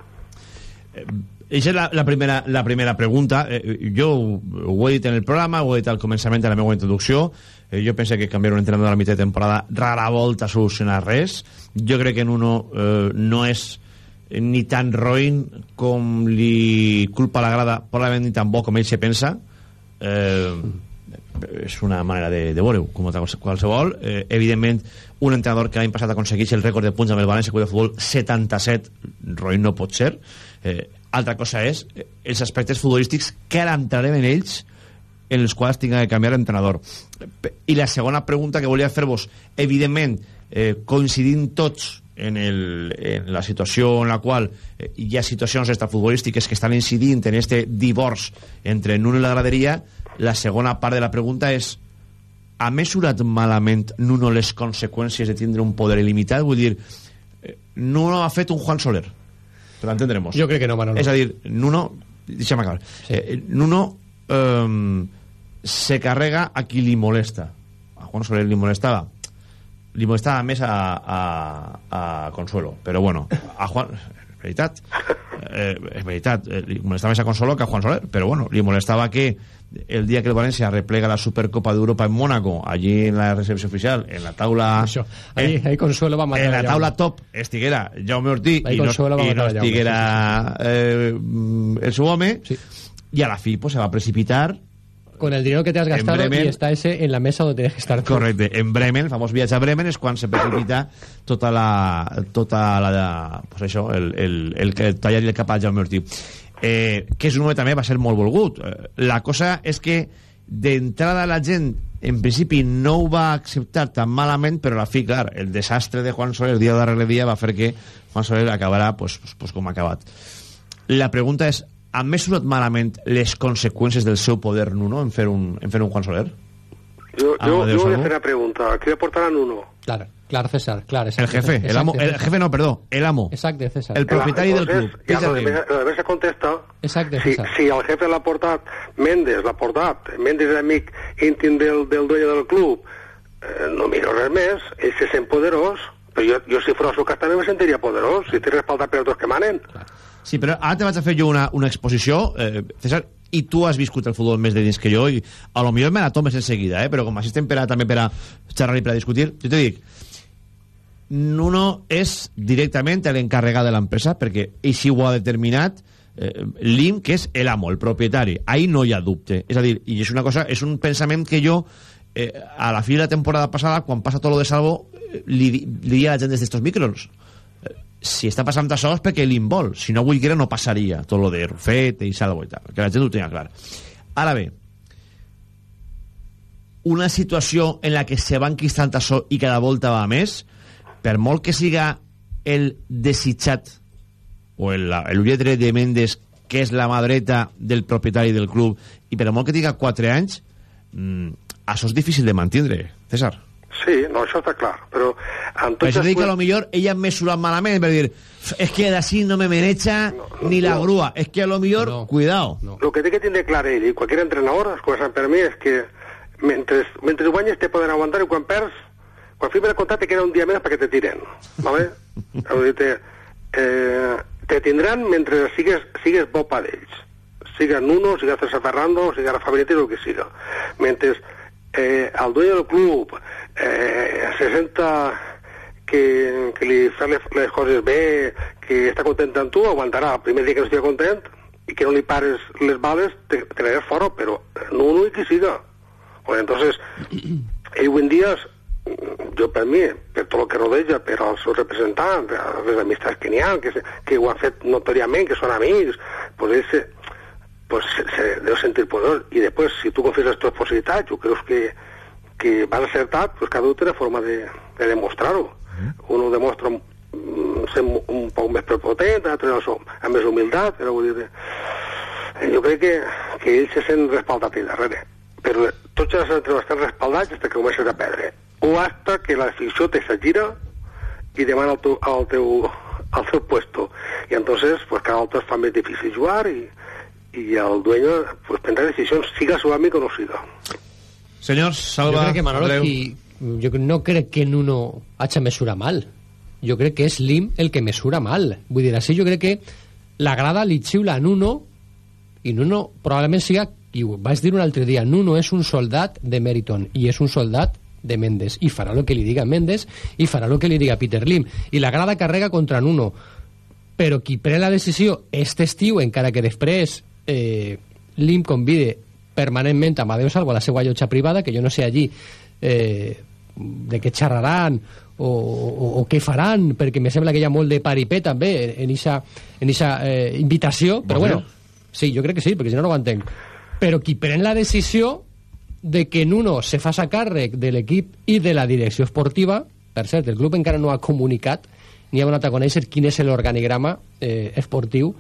Eh, Eixa és la, la, primera, la primera pregunta. Eh, jo ho he dit en el programa, ho he dit al començament de la meva introducció. Eh, jo penso que canviar un entrenador a la mitja de temporada rara volta solucionar res. Jo crec que en uno eh, no és ni tan roïn com li culpa la grada, probablement ni tan bo com ell se pensa. Eh, és una manera de, de veure-ho, com altra qualsevol. Eh, evidentment, un entrenador que l'any passat aconsegueix el rècord de punts amb el València de Futbol 77, roïn no pot ser. Eh, altra cosa és eh, els aspectes futbolístics que ara entrarem en ells en els quals tinga que canviar l'entrenador. I la segona pregunta que volia fer-vos, evidentment, eh, coincidint tots en, el, en la situació en la qual eh, hi ha situacions extrafutbolístiques que estan incidint en este divorç entre Nuno i la graderia, la segona part de la pregunta és ha mesurat malament Nuno les conseqüències de tindre un poder il·limitat? Vull dir, eh, Nuno ha fet un Juan Soler per entendremos. Jo crec que no, Manolo. És a dir, Nuno... Deixa'm acabar. Sí. Eh, Nuno eh, se carrega a qui li molesta. A Juan Soler li molestava. Li molestava més a, a, a Consuelo. Però bueno, a Juan... És veritat. Eh, és veritat. Eh, li molestava més a Consuelo que a Juan Soler. Però bueno, li molestava que el dia que el València replega la Supercopa d'Europa en Mónaco, allí en la recepció oficial, en la ahí, eh, ahí Consuelo va matar En la taula top estiguera Jaume Ortí i no, i no estiguera eh, el seu home, sí. i a la fi pues, se va precipitar con el dinero que te has gastado Bremen, y está ese en la mesa donde tienes que estar tú. Correcte. En Bremen, el famós viatge a Bremen, és quan se precipita tota la... Tota la pues això, el, el, el, el tallar el cap al Jaume Ortí eh, que és un home també va ser molt volgut. Eh, la cosa és que d'entrada la gent en principi no ho va acceptar tan malament, però a la fi, clar, el desastre de Juan Soler dia darrere dia va fer que Juan Soler acabarà pues, pues, pues com ha acabat. la pregunta és, ha mesurat malament les conseqüències del seu poder Nuno en fer un, en fer un Juan Soler? Yo, Ah, yo, Dios, yo voy a ¿no? hacer una pregunta. ¿Qué le aportarán uno? Claro, claro, César, claro. El jefe, el amo, el jefe no, perdó, el amo. Exacte, César. El propietari del Entonces, club. Ja l'Albert se contesta Exacte, si, César. si el jefe l'ha portat Mendes, l'ha portat Mendes és amic íntim del, del dueño del club eh, no miro res més ell se sent poderós però jo, jo si fos el seu cas també me sentiria poderós si estic respaldat per els que manen Sí, però ara te vaig a fer jo una, una exposició, eh, César, i tu has viscut el futbol més de dins que jo, i a lo millor me la tomes enseguida, eh, però com així estem per a, també per a xerrar i per a discutir, jo te dic, Nuno és directament l'encarregat de l'empresa, perquè sí ho ha determinat, eh, l'IM, que és l'amo, el propietari. Ahí no hi ha dubte. És a dir, i és una cosa, és un pensament que jo, eh, a la fi de la temporada passada, quan passa tot lo de Salvo, eh, li, li diria a la gent des d'estos micros, si està passant això és perquè l'IM vol, si no Wilguera no passaria tot lo de Rufete i Salvo i tal, que la gent ho tenia clar. Ara bé, una situació en la que se va enquistant això i cada volta va més, per molt que siga el desitjat o dret de Mendes que és la mà dreta del propietari del club i per molt que tinga 4 anys mm, això és difícil de mantindre César sí, no, això està clar però en això els dic que a lo millor ella ha mesurat malament per dir, és que d'ací no me menecha ni la no. grúa és que a lo millor, cuidao Lo que té que tindre clar ell i qualsevol entrenador, començant per mi, és que mentre, mentre guanyes te poden aguantar i quan perds, quan firmes el contracte queda un dia més perquè te tiren. ¿vale? [laughs] Te, eh, te tindran mentre sigues, sigues bo per ells. Siga Nuno, siga César Ferrando, siga Rafa Benítez, el que siga. Mentre eh, el dueño del club eh, se senta que, que li fa les, les coses bé, que està content amb tu, aguantarà. El primer dia que no estigui content i que no li pares les bales, te, te n'aniràs fora, però no uno i qui siga. Pues entonces, [clears throat] ell avui en dia, jo per mi, per tot el que rodeja, per als seus representants, per les amistats que n'hi ha, que, que ho han fet notoriament, que són amics, pues ell se, pues se, se deu sentir poderós. I després, si tu confies les teves possibilitats, o creus que, que vas acertat, pues cada un té una forma de, de demostrar-ho. Un ho demostra mm, sent un, poc més prepotent, l'altre no som, amb més humilitat, però vull dir... eh, Jo crec que, que ell se sent respaldat allà darrere. Però tots els altres estan respaldats fins que comences a perdre. O hasta que la ficció te s'agira i demana al teu, al teu, al teu puesto. I entonces, pues cada es fa més difícil jugar i, i el dueño pues, prendrà decisions, siga su amic o no siga. Senyors, Salva jo crec que Manolo Andreu. aquí, jo no crec que Nuno haig mesura mal. Jo crec que és Lim el que mesura mal. Vull dir, així jo crec que la grada li xiula a Nuno i Nuno probablement siga i ho vaig dir un altre dia Nuno és un soldat de Meriton i és un soldat de Mendes i farà el que li diga Mendes i farà el que li diga Peter Lim. I la grada carrega contra Nuno. Però qui pren la decisió és estiu encara que després eh, Lim convide permanentment a Amadeu Salvo a la seva llotja privada que jo no sé allí eh, de què xerraran o, o, o què faran perquè me sembla que hi ha molt de paripé també en ixa, en ixa eh, invitació però Vols bueno, sí, jo crec que sí perquè si no no ho entenc. Però qui pren la decisió de que Nuno se faça càrrec de l'equip i de la direcció esportiva per cert, el club encara no ha comunicat ni ha donat a conèixer quin és l'organigrama eh, esportiu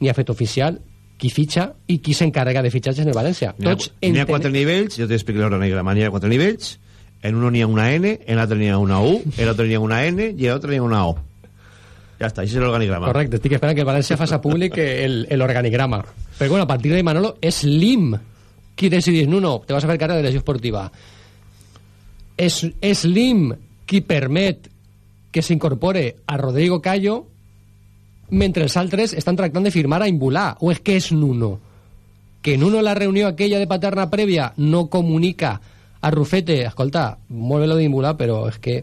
ni ha fet oficial qui fitxa i qui s'encarrega de fitxatges en el València. N'hi ha, ha quatre nivells, jo t'explico l'organigrama, n'hi ha quatre nivells, en uno n'hi ha una N, en l'altre n'hi ha una U, en l'altre n'hi ha una N i en l'altre n'hi ha una O. Ja està, això és l'organigrama. Correcte, estic esperant que el València faça públic el- el organigrama. Però bueno, a partir de Manolo és l'IM qui decidís, no, no, te vas a fer càrrec de la esportiva. És, és l'IM qui permet que s'incorpore a Rodrigo Callo mentre els altres estan tractant de firmar a Imbulà. O és que és Nuno? Que Nuno la reunió aquella de paterna prèvia no comunica a Rufete, escolta, molt bé lo d'Imbulà, però és que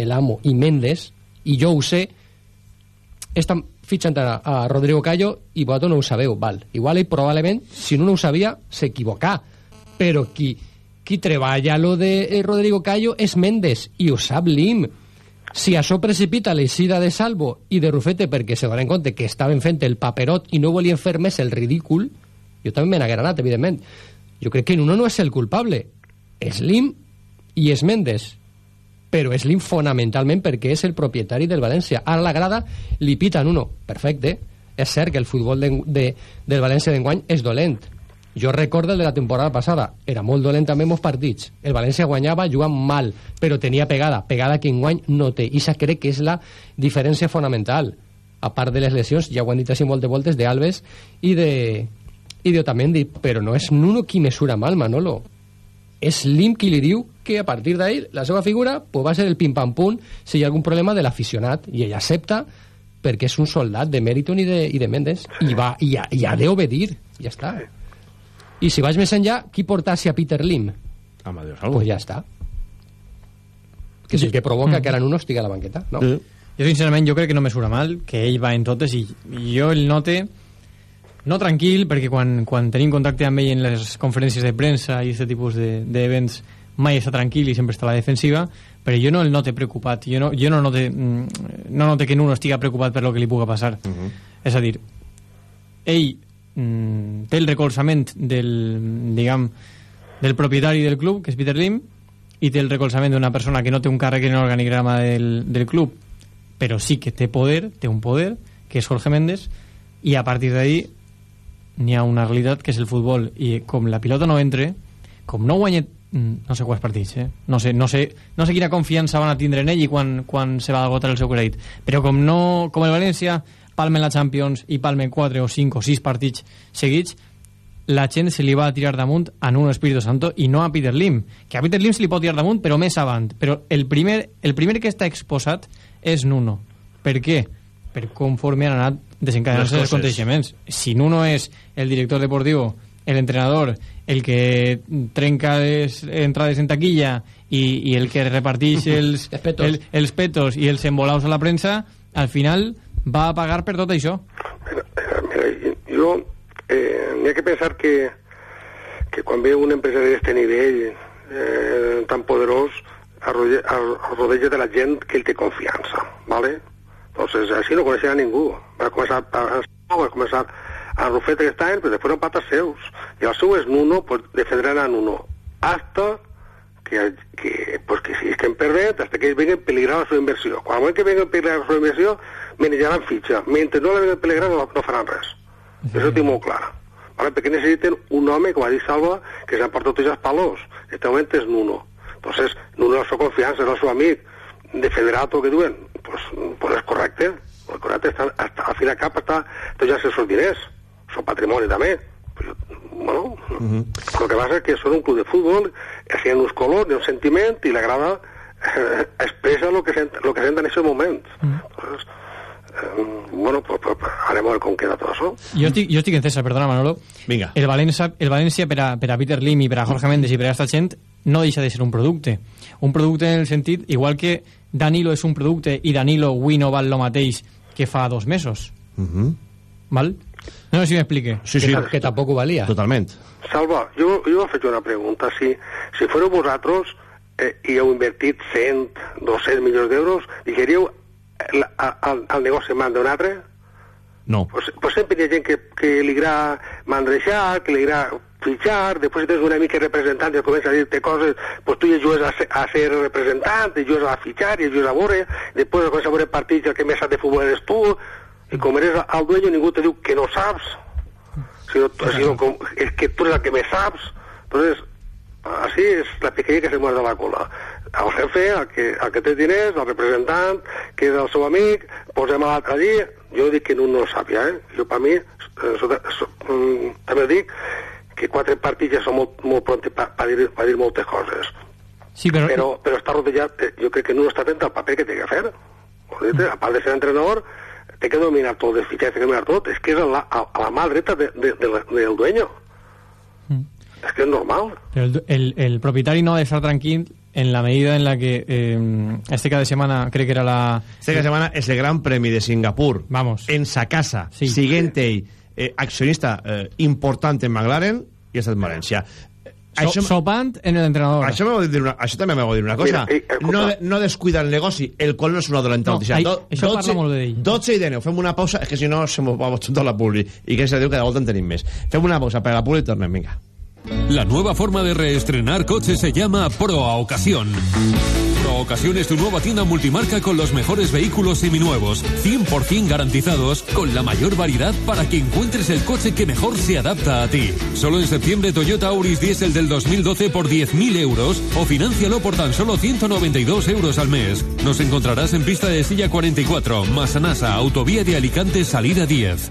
el amo i Mendes, i jo ho sé, estan fitxant a, a Rodrigo Callo i vosaltres no ho sabeu, val. Igual ell probablement, si no ho sabia, s'equivocà. Però qui, qui treballa lo de eh, Rodrigo Callo és Mendes, i ho sap l'IM. Si això precipita l'eixida de Salvo i de Rufete perquè se donen compte que estaven fent el paperot i no volien fer més el ridícul, jo també me n'haguera anat, evidentment. Jo crec que Nuno no és el culpable. És l'IM i és Mendes però és l'IM fonamentalment perquè és el propietari del València. Ara la grada li pita en uno. Perfecte. és cert que el futbol de, de, del València d'enguany és dolent jo recordo el de la temporada passada. Era molt dolent també molts partits. El València guanyava jugant mal però tenia pegada, pegada que enguany no té. I això crec que és la diferència fonamental. A part de les lesions, ja ho han dit així moltes voltes d'Alves i de i d'Otamendi, però no és Nuno qui mesura mal, Manolo. És Lim qui li diu que a partir d'ahir la seva figura pues, va ser el pim-pam-pum si hi ha algun problema de l'aficionat. I ell accepta perquè és un soldat de Meriton i de, i de Mendes. I, va, i, ha, i ha d'obedir ja està i si vaig més enllà qui portasi a Peter Lim Amadeus pues ja està que és el que provoca Mm. que ara Nuno estigui a la banqueta no? Jo sincerament jo crec que no mesura mal, que ell va en totes i, jo el note no tranquil, perquè quan, quan tenim contacte amb ell en les conferències de premsa i aquest tipus d'events de, mai està tranquil i sempre està a la defensiva, però jo no el note preocupat, jo no, jo no note, mm, no note que Nuno estigui preocupat per lo que li puga passar. Uh -huh. És a dir, ell mm, té el recolzament del, diguem, del propietari del club, que és Peter Lim, i té el recolzament d'una persona que no té un càrrec en l'organigrama del, del club, però sí que té poder, té un poder, que és Jorge Méndez, i a partir d'ahí n'hi ha una realitat que és el futbol, i com la pilota no entre, com no guanya mm, no sé quants partits, eh? no, sé, no, sé, no sé quina confiança van a tindre en ell i quan, quan se va agotar el seu crèdit, però com, no, com el València palma en la Champions i palma en 4 o 5 o 6 partits seguits, la gent se li va tirar damunt a Nuno Espíritu Santo i no a Peter Lim, que a Peter Lim se li pot tirar damunt però més avant, però el primer, el primer que està exposat és Nuno per què? per conforme han anat desencadenant-se els aconteixements si Nuno és el director deportiu l'entrenador, el que trenca les entrades en taquilla i, i el que reparteix [laughs] els, petos. el, els petos i els embolaus a la premsa al final va a pagar per tot això Mira, jo eh, n'hi ha que pensar que, que quan ve un empresari d'aquest nivell eh, tan poderós arrodeja de la gent que ell té confiança, ¿vale? Entonces, així no coneixia a ningú. Va començar a, a, va començar a Rufete aquest any, però després no patas seus. I el seu és Nuno, pues defendran a Nuno. Hasta que, que, pues que si que en permet, hasta que ells venguen peligrar la seva inversió. Quan el que venguen peligrar la seva inversió, manejaran fitxa. Mentre no la peligrar, no, no faran res. Això ho tinc molt clar. Vale? Perquè necessiten un home, com ha dit Salva, que s'ha portat tots els palos. En aquest moment és Nuno. Entonces, Nuno és la seva confiança, és el seu amic, de federato que duen, pues, pues és correcte. El correcte està, està, al fin i al cap està tots els seus diners, son patrimoni també. Però, bueno, uh -huh. el que passa és que són un club de futbol, que ha uns colors, un sentiment, i l'agrada eh, expressa el que, sent, lo que sent en aquest moment. Uh -huh. Entonces, bueno, pues, pues, pues, haremos ver com queda tot això. Jo estic, jo estic en César, perdona Manolo. Vinga. El València, el València per, a, per a Peter Lim i per a Jorge Méndez i per a aquesta gent no deixa de ser un producte. Un producte en el sentit, igual que Danilo és un producte i Danilo avui no val el mateix que fa dos mesos. Uh -huh. Val? No sé si m'explique. Sí, sí. Que, que tampoc ho valia Totalment. Salva, jo, jo faig una pregunta. Si, si fóreu vosaltres eh, i heu invertit 100, 200 milions d'euros, deixaríeu el, el, el negoci en mans d'un altre? No. Pues, pues sempre hi ha gent que, que li agrada mandrejar, que li agrada fitxar, després si tens un amic que és representant i comença a dir-te coses, pues tu ja jugues a ser, a ser representant, i jugues a fitxar, i jugues a veure, després comença a veure partits, el que més sap de futbol eres tu, i com eres el dueño ningú te diu que no saps, sinó, sinó com, és que tu eres el que més saps. Entonces, així és la pequeña que se muerde la cola. El jefe, el que, el que té diners, el representant, que és el seu amic, posem a l'altre allí, jo dic que no, no ho sàpia, eh? Jo, per mi, eh, so, so, mm, també dic que quatre partits ja són molt, molt pronti per pa dir, pa dir moltes coses. Sí, però... Però, però està rodejat, eh, jo crec que no està atent al paper que té que fer. Volete? A part de ser entrenador, té que dominar tot, els fitxatges, té que dominar tot. És que és a la, a, a la mà dreta de, de, de, la- del dueño. És que és normal. Pero el, el, el propietario no ha de estar tranquilo en la medida en la que eh, este cada semana cree que era la... Este cada setmana és el Gran Premi de Singapur. Vamos. En sa casa, Sí. siguent ell eh, accionista eh, important en McLaren i ha estat en València. So, sopant en el entrenador. Això, dir una, això també m'ho dir una cosa. Mira, eh, escolta. no, no descuida el negoci, el qual no és una dolenta No, notícia. ai, Do- això parla molt d'ell. 12 i 19, fem una pausa, és que si no se m'ho va tota la publi, i que se diu que de volta en tenim més. Fem una pausa per a la publi i tornem, vinga. La nueva forma de reestrenar coches se llama Pro a Ocasión. Es tu nueva tienda multimarca con los mejores vehículos seminuevos, 100% garantizados, con la mayor variedad para que encuentres el coche que mejor se adapta a ti. Solo en septiembre Toyota Auris Diesel del 2012 por 10.000 euros o financialo por tan solo 192 euros al mes. Nos encontrarás en pista de silla 44, Masanasa, Autovía de Alicante, salida 10.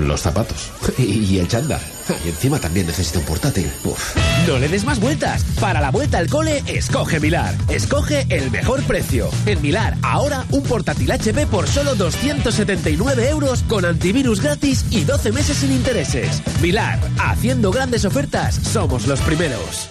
los zapatos [laughs] y el chándal. Y encima también necesita un portátil. Uf. No le des más vueltas. Para la vuelta al cole, escoge Milar. Escoge el mejor precio. En Milar, ahora un portátil HP por solo 279 euros con antivirus gratis y 12 meses sin intereses. Milar, haciendo grandes ofertas, somos los primeros.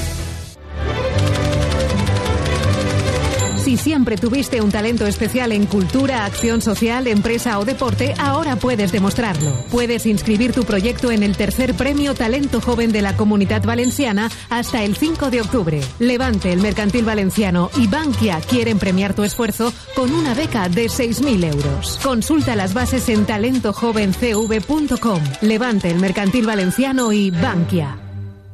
Si siempre tuviste un talento especial en cultura, acción social, empresa o deporte, ahora puedes demostrarlo. Puedes inscribir tu proyecto en el tercer premio Talento Joven de la Comunidad Valenciana hasta el 5 de octubre. Levante, el Mercantil Valenciano y Bankia quieren premiar tu esfuerzo con una beca de 6.000 euros. Consulta las bases en talentojovencv.com. Levante, el Mercantil Valenciano y Bankia.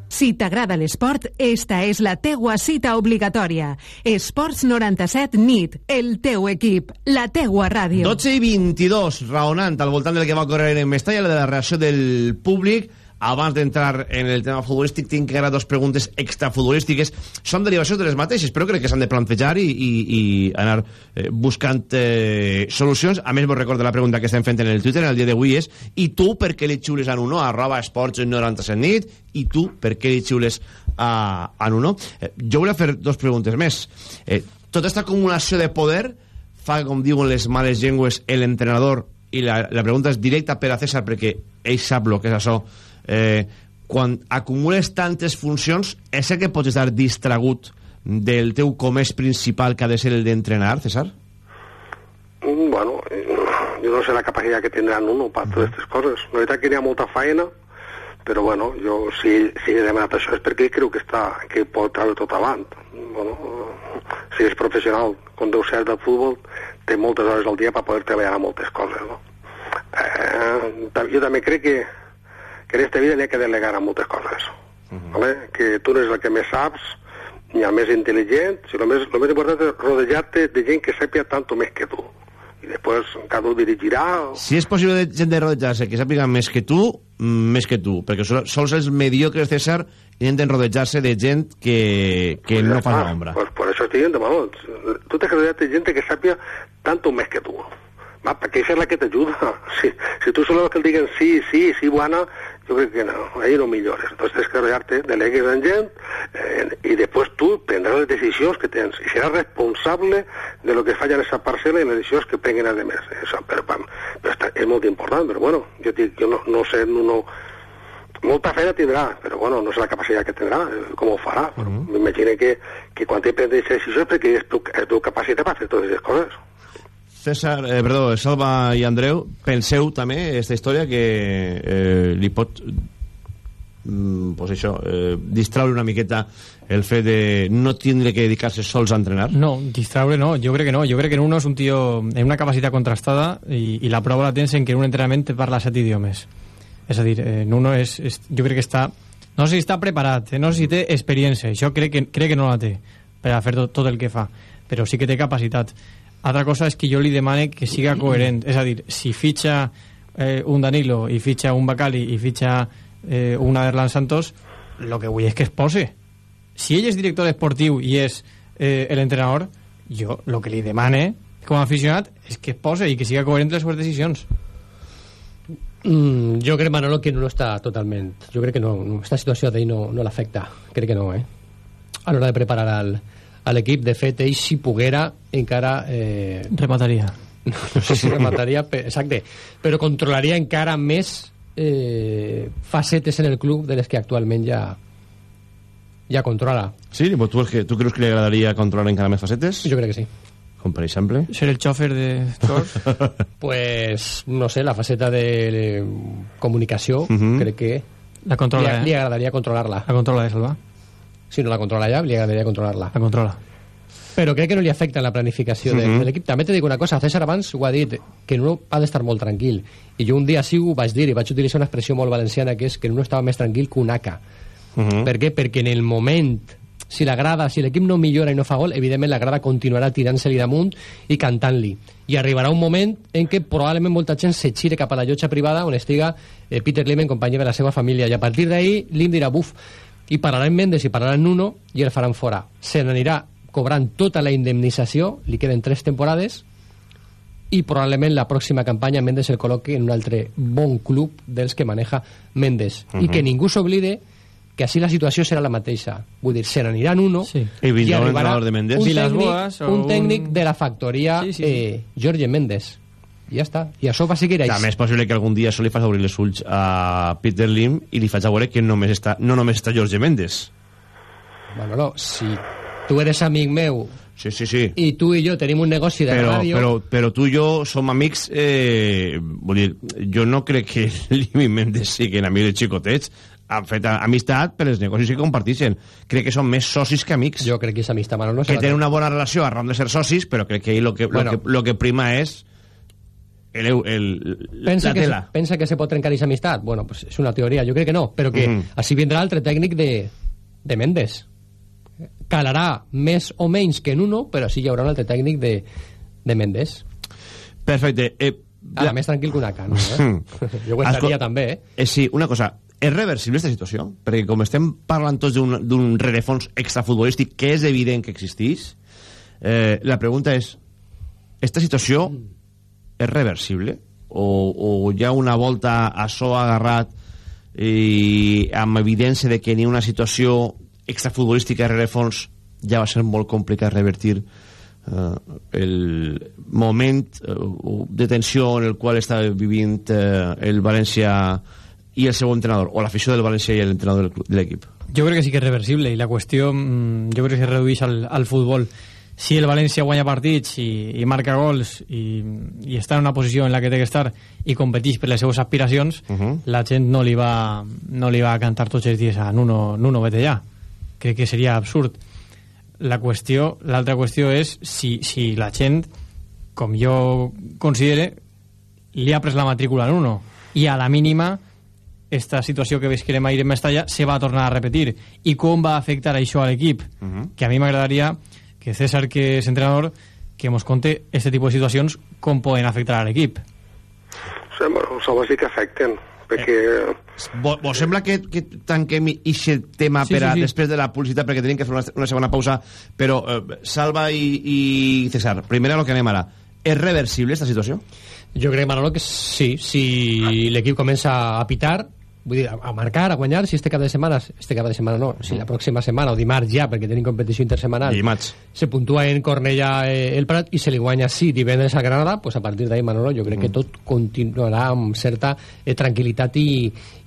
Si t'agrada l'esport, esta és la teua cita obligatòria. Esports 97 NIT, el teu equip, la teua ràdio. 12 i 22, raonant al voltant del que va correr en Mestalla, de la reacció del públic. Abans d'entrar en el tema futbolístic, tinc ara dos preguntes extrafutbolístiques. Són derivacions de les mateixes, però crec que s'han de plantejar i, i, i anar eh, buscant eh, solucions. A més, vos recordo la pregunta que estem fent en el Twitter en el dia d'avui és i tu per què li xiules a Nuno? Arroba esports 97 nit i tu per què li xiules a, a Nuno? Eh, jo volia fer dos preguntes més. Eh, tota aquesta acumulació de poder fa, com diuen les males llengües, l'entrenador i la, la pregunta és directa per a César perquè ell sap el que és això eh, quan acumules tantes funcions és que pots estar distragut del teu comès principal que ha de ser el d'entrenar, César? Mm, Bueno, eh, jo no sé la capacitat que tindrà uno per totes aquestes coses. La veritat que hi ha molta feina, però bueno, jo si ell, si ell ha demanat això és perquè ell creu que, està, que pot treure tot avant. Bueno, si és professional, com deu ser del futbol, té moltes hores al dia per poder treballar moltes coses, no? Eh, jo també crec que, que en aquesta vida n'hi ha que delegar a moltes coses. ¿vale? Que tu no és el que més saps, ni el més intel·ligent, si el més, el més important és rodejar-te de gent que sàpiga tanto més que tu. I després cada un dirigirà... o- Si és possible de gent de rodejar-se que sàpiga més que tu, mm, més que tu, perquè sol- sols els mediocres, César, intenten rodejar-se de gent que, que no fa l'ombra. Pues por eso estoy diciendo, Manol, tú te rodeas de gente que sàpiga tanto més que tu. Va, perquè esa és la que t'ajuda. [laughs] Si, si tu solo que el diguen sí, sí, sí, buena, jo crec que no, ahí no millores. Entonces tens que delegues en gent, eh, i després tu prendràs les decisions que tens, i seràs responsable de lo que falla en esa parcel·la i les decisions que prenguen els demés. Això, però, pam, però està, és molt important, però bueno, jo, dic, jo no, no sé, no, no, molta feina tindrà, però bueno, no sé la capacitat que tindrà, eh, com ho farà. Però M'imagino que, que quan té prendre aquestes decisions perquè és tu, és tu capacitat per fer totes aquestes coses. César, eh, perdó, Salva i Andreu, penseu també aquesta història que eh, li pot mm, pues això, eh, distraure una miqueta el fet de no tindre que dedicar-se sols a entrenar? No, distraure no, jo crec que no. Jo crec que Nuno és un tio amb una capacitat contrastada i, i la prova la tens en que en un entrenament te parla set idiomes. És a dir, eh, Nuno és, és, jo crec que està... No sé si està preparat, eh, no sé si té experiència, això crec que, crec que no la té per a fer tot, tot el que fa, però sí que té capacitat. Altra cosa és que jo li demane que siga coherent, és a dir, si fitxa eh, un Danilo i fitxa un Bacali i fitxa eh, un Aderlan Santos, lo que vull és que es pose. Si ell és director esportiu i és eh, l'entrenador, jo el que li demane com a aficionat és que es pose i que siga coherent les seves decisions. Mm, jo crec, Manolo, que no està totalment... Jo crec que no, no esta situació d'ell no, no l'afecta. Crec que no, eh? A l'hora de preparar al, a l'equip, de fet, ell, si poguera, encara... Eh, Remataria. [laughs] no, no sé si remataria, exacte, però controlaria encara més eh, facetes en el club de les que actualment ja ja controla. Sí, però tu, que, tu creus que li agradaria controlar encara més facetes? Jo crec que sí. Com per exemple? Ser el xòfer de Tors? [laughs] Pues, no sé, la faceta de eh, comunicació, Mhm. crec que La controla, li, eh? li agradaria controlar-la. La controla de Salva. Si no la controla ja, li agradaria controlar-la. La controla. Però crec que no li afecta en la planificació de, Mhm. de l'equip. També te dic una cosa, César abans ho ha dit, que no ha d'estar molt tranquil. I jo un dia sí ho vaig dir, i vaig utilitzar una expressió molt valenciana, que és que no estava més tranquil que un aca. Mhm. Per què? Perquè en el moment, si la grada, si l'equip no millora i no fa gol, evidentment la grada continuarà tirant-se-li damunt i cantant-li. I arribarà un moment en què probablement molta gent se xire cap a la llotja privada on estiga eh, Peter Lim en companyia de la seva família. I a partir d'ahir, Lim dirà, buf, i pararan Mendes i pararan Nuno i el faran fora. Se n'anirà cobrant tota la indemnització, li queden tres temporades, i probablement la pròxima campanya Mendes el col·loqui en un altre bon club dels que maneja Mendes. I Mhm. que ningú s'oblide que així la situació serà la mateixa. Vull dir, se n'aniran uno I vindrà un entrenador de Mendes. un tècnic, un un- tècnic de la factoria Sí, sí, sí. Eh, Jorge Mendes. I ja està. I això va seguir així. També és possible que algun dia això li faci obrir els ulls a Peter Lim i li faig a veure que només està, no només està Jorge Mendes. Manolo, si tu eres amic meu sí, sí, sí. i tu i jo tenim un negoci de però, ràdio... però, però tu i jo som amics eh, vull dir, jo no crec que [laughs] Lim i Mendes siguin amics de xicotets han fet amistat per els negocis que comparteixen crec que són més socis que amics jo crec que és amistat Manolo, que tenen una bona relació arran de ser socis però crec que lo que, Bueno. lo que, lo que prima és el, el, pensa la que, tela se, pensa que se pot trencar aquesta amistat? Bueno, pues és una teoria, jo crec que no, però que Mhm. així vindrà altre tècnic de, de Mendes. Calarà més o menys que en uno, però sí hi haurà un altre tècnic de, de Mendes. perfecte eh, Ara, més tranquil que una can, no? Eh? [laughs] jo ho estaria Escol- també, eh? Eh, sí, una cosa, és reversible aquesta situació? Perquè com estem parlant tots d'un rerefons extrafutbolístic que és evident que existeix, eh, la pregunta és, esta situació és reversible? O, o hi ha una volta a so agarrat i amb evidència de que ni una situació extrafutbolística de rerefons ja va ser molt complicat revertir eh, el moment eh, de tensió en el qual està vivint eh, el València i el seu entrenador, o l'afició del València i l'entrenador de l'equip. Jo crec que sí que és reversible i la qüestió mm, jo crec que es redueix al, al futbol si el València guanya partits i, i marca gols i, i està en una posició en la que té que estar i competeix per les seues aspiracions Uh -huh. la gent no li va, no li va cantar tots els dies a Nuno, Nuno vete ja crec que seria absurd. La qüestió, l'altra qüestió és si, si la gent com jo considere li ha pres la matrícula a Nuno. I a la mínima esta situació que visquerem ahir en Mestalla se va tornar a repetir. I com va afectar això a l'equip? Uh -huh. que a mi m'agradaria que César que és entrenador que mos conte este tipus de situacions com poden afectar a l'equip Sí, bueno, això sí que afecten, perquè... Vos, vos sembla que, que tanquem aquest tema Sí, per a, sí, sí. després de la publicitat perquè tenim que fer una, una segona pausa però eh, Salva i, i César primera el que anem ara és reversible esta situació? Jo crec, Manolo, que sí. Si l'equip comença a pitar, vull dir, a, a marcar, a guanyar, si este cap de setmana, este cap de setmana no, si la pròxima setmana o dimarts ja, perquè tenim competició intersemanal, Dimarts. se puntua en Cornellà eh, el Prat i se li guanya sí divendres a Granada, pues a partir d'ahí, Manolo, jo crec que tot continuarà amb certa eh, tranquil·litat i,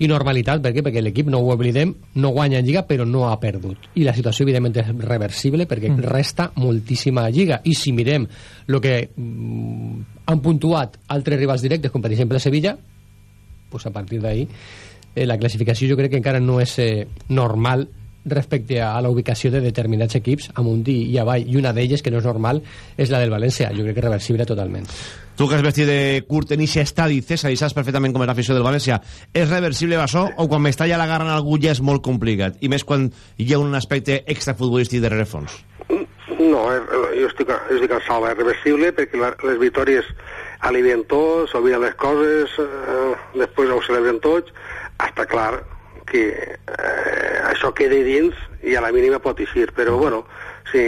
i normalitat. Per què? Perquè l'equip, no ho oblidem, no guanya en Lliga, però no ha perdut. I la situació, evidentment, és reversible perquè Mm. resta moltíssima Lliga. I si mirem el que mm, han puntuat altres rivals directes, com per exemple Sevilla, pues a partir d'ahí eh, la classificació jo crec que encara no és eh, normal respecte a la ubicació de determinats equips amunt i, i avall, i una d'elles que no és normal és la del València, jo crec que reversible totalment Tu que has vestit de curt en eixe estadi, César, i saps perfectament com és l'afició del València, és reversible això o quan m'estalla la garra en algú ja és molt complicat? I més quan hi ha un aspecte extrafutbolístic de rerefons. No, eh, jo estic, jo estic en salva, és reversible perquè la, les victòries alivien tot, s'obliden les coses, eh, després ho celebren tots, està clar que eh, això queda dins i a la mínima pot eixir, però bueno, si,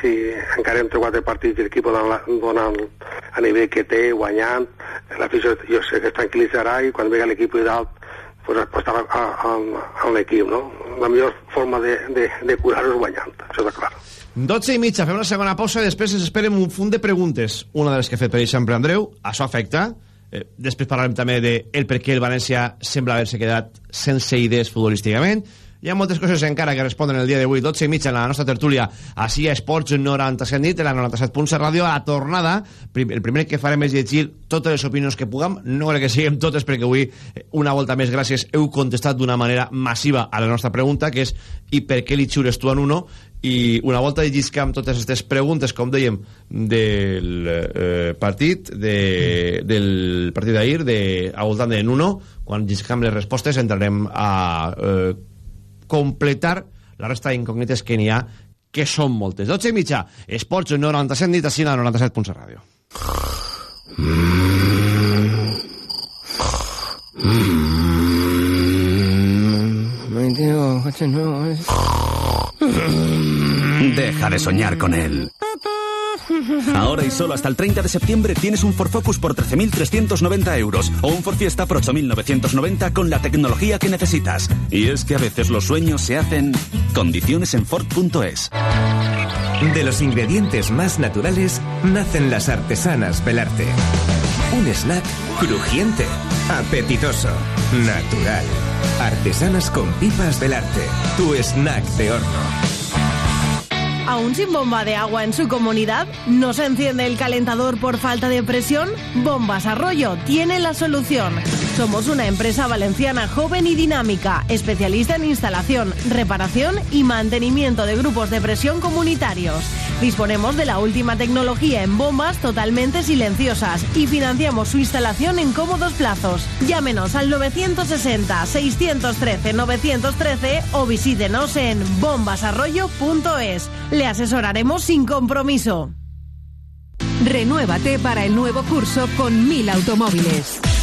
si encara entre quatre partits i l'equip dona, a nivell que té, guanyant, l'afició jo sé que es tranquil·litzarà i quan vega l'equip dalt pues, apostar a, a, a l'equip, no? La millor forma de, de, de curar-ho és guanyant, això està clar. 12 i mitja, fem una segona pausa i després ens esperem un funt de preguntes. Una de les que ha fet, per exemple, Andreu, això afecta. Eh, després parlarem també de el per què el València sembla haver-se quedat sense idees futbolísticament. Hi ha moltes coses encara que responen el dia d'avui, 12 i mitja en la nostra tertúlia, així a Esports 97 nit, en la 97.7 ràdio, a la tornada, el primer que farem és llegir totes les opinions que puguem, no crec que siguem totes, perquè avui, eh, una volta més, gràcies, heu contestat d'una manera massiva a la nostra pregunta, que és i per què li xures tu en uno? I una volta lliscam totes aquestes preguntes, com dèiem, del eh, partit, de, del partit d'ahir, de, a voltant de Nuno, quan lliscam les respostes entrarem a eh, completar la resta d'incògnites que n'hi ha, que són moltes. 12 i mitja, Esports 97 nit, a 97.7 ràdio. Deja de soñar con él. Ahora y solo hasta el 30 de septiembre tienes un Ford Focus por 13.390 euros o un Ford Fiesta por 8.990 con la tecnología que necesitas. Y es que a veces los sueños se hacen condiciones en Ford.es. De los ingredientes más naturales nacen las artesanas Belarte. Un snack crujiente, apetitoso, natural. Artesanas con pipas Belarte. Tu snack de horno. ¿Aún sin bomba de agua en su comunidad? ¿No se enciende el calentador por falta de presión? Bombas Arroyo tiene la solución. Somos una empresa valenciana joven y dinámica, especialista en instalación, reparación y mantenimiento de grupos de presión comunitarios. Disponemos de la última tecnología en bombas totalmente silenciosas y financiamos su instalación en cómodos plazos. Llámenos al 960-613-913 o visítenos en bombasarroyo.es. Le asesoraremos sin compromiso. Renuévate para el nuevo curso con mil automóviles.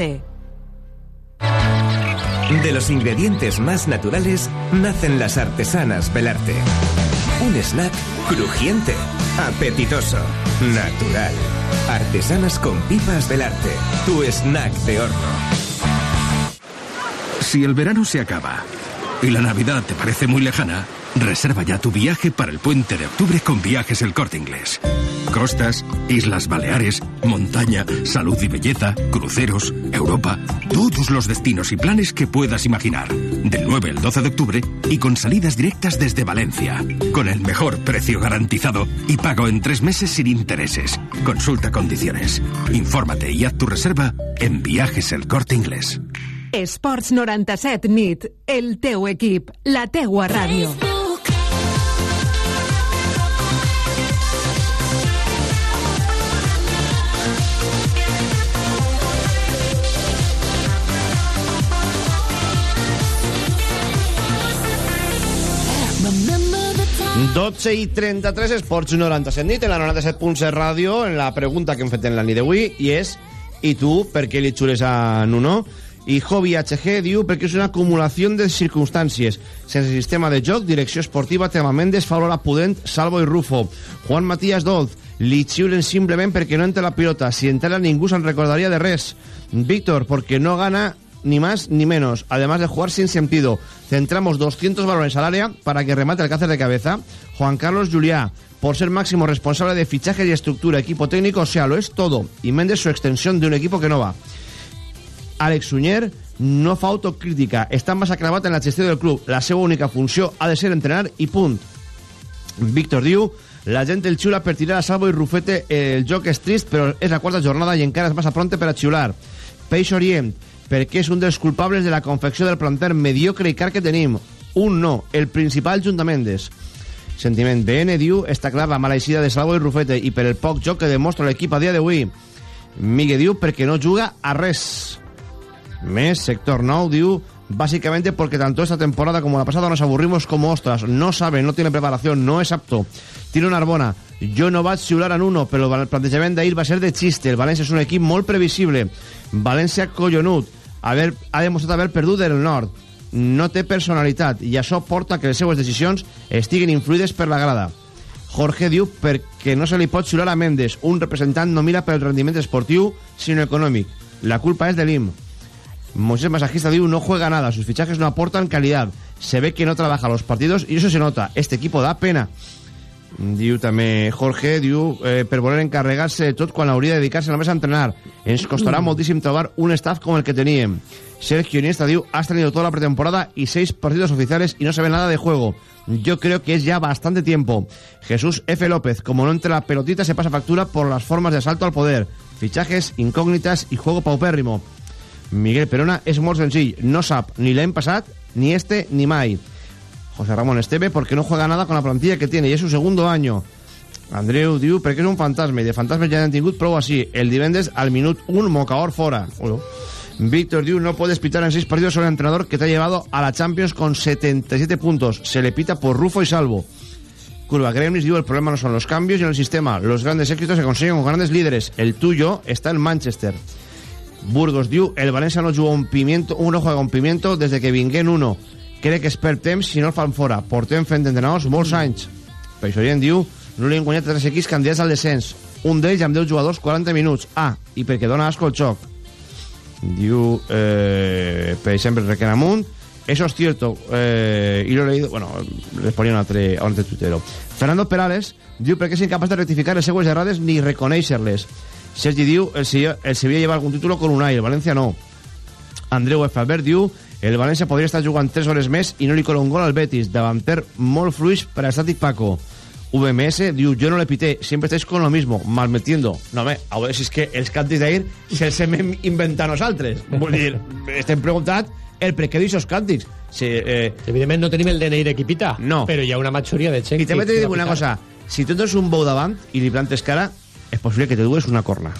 De los ingredientes más naturales nacen las artesanas Belarte. Un snack crujiente, apetitoso, natural. Artesanas con pipas Belarte. Tu snack de horno. Si el verano se acaba y la Navidad te parece muy lejana, reserva ya tu viaje para el puente de octubre con viajes El Corte Inglés. Costas, Islas Baleares, montaña, salud y belleza, cruceros, Europa, todos los destinos y planes que puedas imaginar. Del 9 al 12 de octubre y con salidas directas desde Valencia. Con el mejor precio garantizado y pago en tres meses sin intereses. Consulta condiciones. Infórmate y haz tu reserva en Viajes El Corte Inglés. Esports 97 nit, el teu equip, la teua ràdio. 12 i 33 Esports 97 nit en la 97.7 ràdio en la pregunta que hem fet en la nit d'avui i és i tu per què li xures a Nuno? i Hobby HG diu perquè és una acumulació de circumstàncies. Sense sistema de joc, direcció esportiva Tema Mendes, Fabiola Pudent, Salvo i Rufo. Juan Matías Doz li xiulen simplement perquè no entra la pilota. Si entrara ningú se'n recordaria de res. Víctor, porque no gana ni más ni menos, además de jugar sin sentido. Centramos 200 balones al área para que remate el cácer de cabeza. Juan Carlos Juliá, por ser máximo responsable de fichaje y estructura, equipo técnico, o sea, lo es todo. Y Méndez su extensión de un equipo que no va. Àlex Sunyer no fa autocrítica, està massa clavat en la gestió del club. La seva única funció ha de ser entrenar i punt. Víctor diu, la gent el xiula per tirar a Salvo i Rufete, el joc és trist, però és la quarta jornada i encara és massa pronta per a xiular. Peix Orient, perquè és un dels culpables de la confecció del planter mediocre i car que tenim. un no, el principal junt a Mendes. Sentiment BN diu, està clar la mala eixida de Salvo i Rufete i per el poc joc que demostra l'equip a dia d'avui. Migue diu perquè no juga a res. Més, sector 9 diu, básicamente porque tanto esta temporada como la pasada nos aburrimos como ostras. No sabe, no tiene preparación, no es apto. Tiro Narbona, jo no vaig xiular en uno, però el plantejament d'ahir va ser de xiste. El València és un equip molt previsible. València collonut. Haver, ha demostrat haver perdut el nord. No té personalitat i això porta que les seues decisions estiguin influïdes per la grada. Jorge diu perquè no se li pot xiular a Mendes. Un representant no mira pel rendiment esportiu, sinó econòmic. La culpa és de l'IM. Moisés Masajista diu no juega nada, sus fichajes no aportan calidad. Se ve que no trabaja los partidos y eso se nota. Este equipo da pena. Diu també Jorge, diu, eh, per voler encarregar-se de tot quan hauria de dedicar-se només a entrenar. Ens costarà moltíssim trobar un staff com el que teníem. Sergio Iniesta diu, has tenido toda la pretemporada y seis partidos oficiales y no se ve nada de juego. Yo creo que es ya bastante tiempo. Jesús F. López, como no entre la pelotita, se pasa factura por las formas de asalto al poder. Fichajes, incógnitas y juego paupérrimo. Miguel Perona és molt senzill, no sap ni l'any passat, ni este, ni mai. José Ramón Esteve porque no juega nada con la plantilla que tiene y es su segundo año. Andreu diu perquè és un fantasma i de fantasmes ja n'han tingut prou així. El divendres al minut un mocaor fora. Ulo. Víctor diu no puedes pitar en seis partidos a un entrenador que te ha llevado a la Champions con 77 puntos. Se le pita por Rufo y Salvo. Curva Gremlis diu el problema no son los cambios y en el sistema. Los grandes éxitos se consiguen con grandes líderes. El tuyo está en Manchester. Burgos diu, el València no juga un pimiento, un no juega un pimiento desde que vingué en uno. Crec que es perd temps si no el fan fora. Portem fent entrenadors molts anys. Peixorient diu, no li han guanyat tres equips candidats al descens. Un d'ells amb 10 jugadors 40 minuts. Ah, i perquè dona asco el xoc. Diu, eh, per exemple, Requena Amunt, eso es cierto, eh, y lo he leído, bueno, les ponía un altre, un altre tuitero. Fernando Perales diu perquè és incapaç de rectificar les seues errades ni reconèixer-les. Sergi diu, el Sevilla, lleva algun título con Unai, el València no. Andreu F. Albert diu, el València podria estar jugant 3 hores més i no li cola un gol al Betis, davanter molt fluix per a Estátic Paco. VMS diu, yo no le pité, siempre estáis con lo mismo, malmetiendo. No, home, a veure si és que els càntics d'ahir se'ls hem inventat nosaltres. Vull dir, estem preguntant el per què d'aixòs càntics. Si, eh... Evidentment no tenim el DNI d'Equipita, no. però hi ha una majoria de gent I també t'he dit una cosa, si tu tens un bou davant i li plantes cara, és possible que te dues una corna.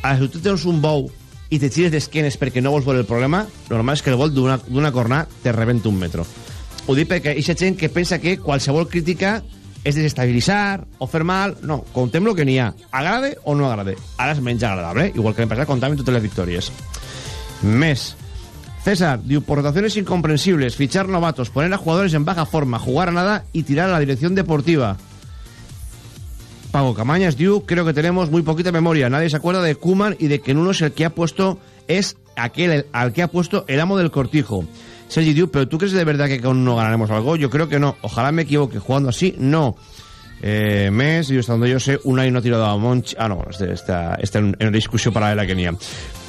Ara, si tu tens un bou i te gires d'esquenes perquè no vols veure el problema, lo normal és que el vol d'una corna te rebenta un metro. Ho dic perquè hi ha gent que pensa que qualsevol crítica és desestabilitzar o fer mal. No, contem que n'hi ha. Agrade o no agrade. Ara és menys agradable, igual que l'any passat contàvem totes les victòries. Més. César, diu, por rotaciones incomprensibles, fichar novatos, poner a jugadores en baja forma, jugar a nada y tirar a la dirección deportiva. Pago Camañas, diu, creo que tenemos muy poquita memoria. Nadie se acuerda de Kuman y de que Nuno es el que ha puesto, es aquel el- al que ha puesto el amo del cortijo. Sergi diu, pero ¿tú crees de verdad que con no ganaremos algo? Yo creo que no. Ojalá me equivoque. Jugando así, no. Eh, mes, diu, hasta donde yo sé, Unai no ha tirado a Monchi. Ah, no, este, está, está en, en una discusión paralela que tenía.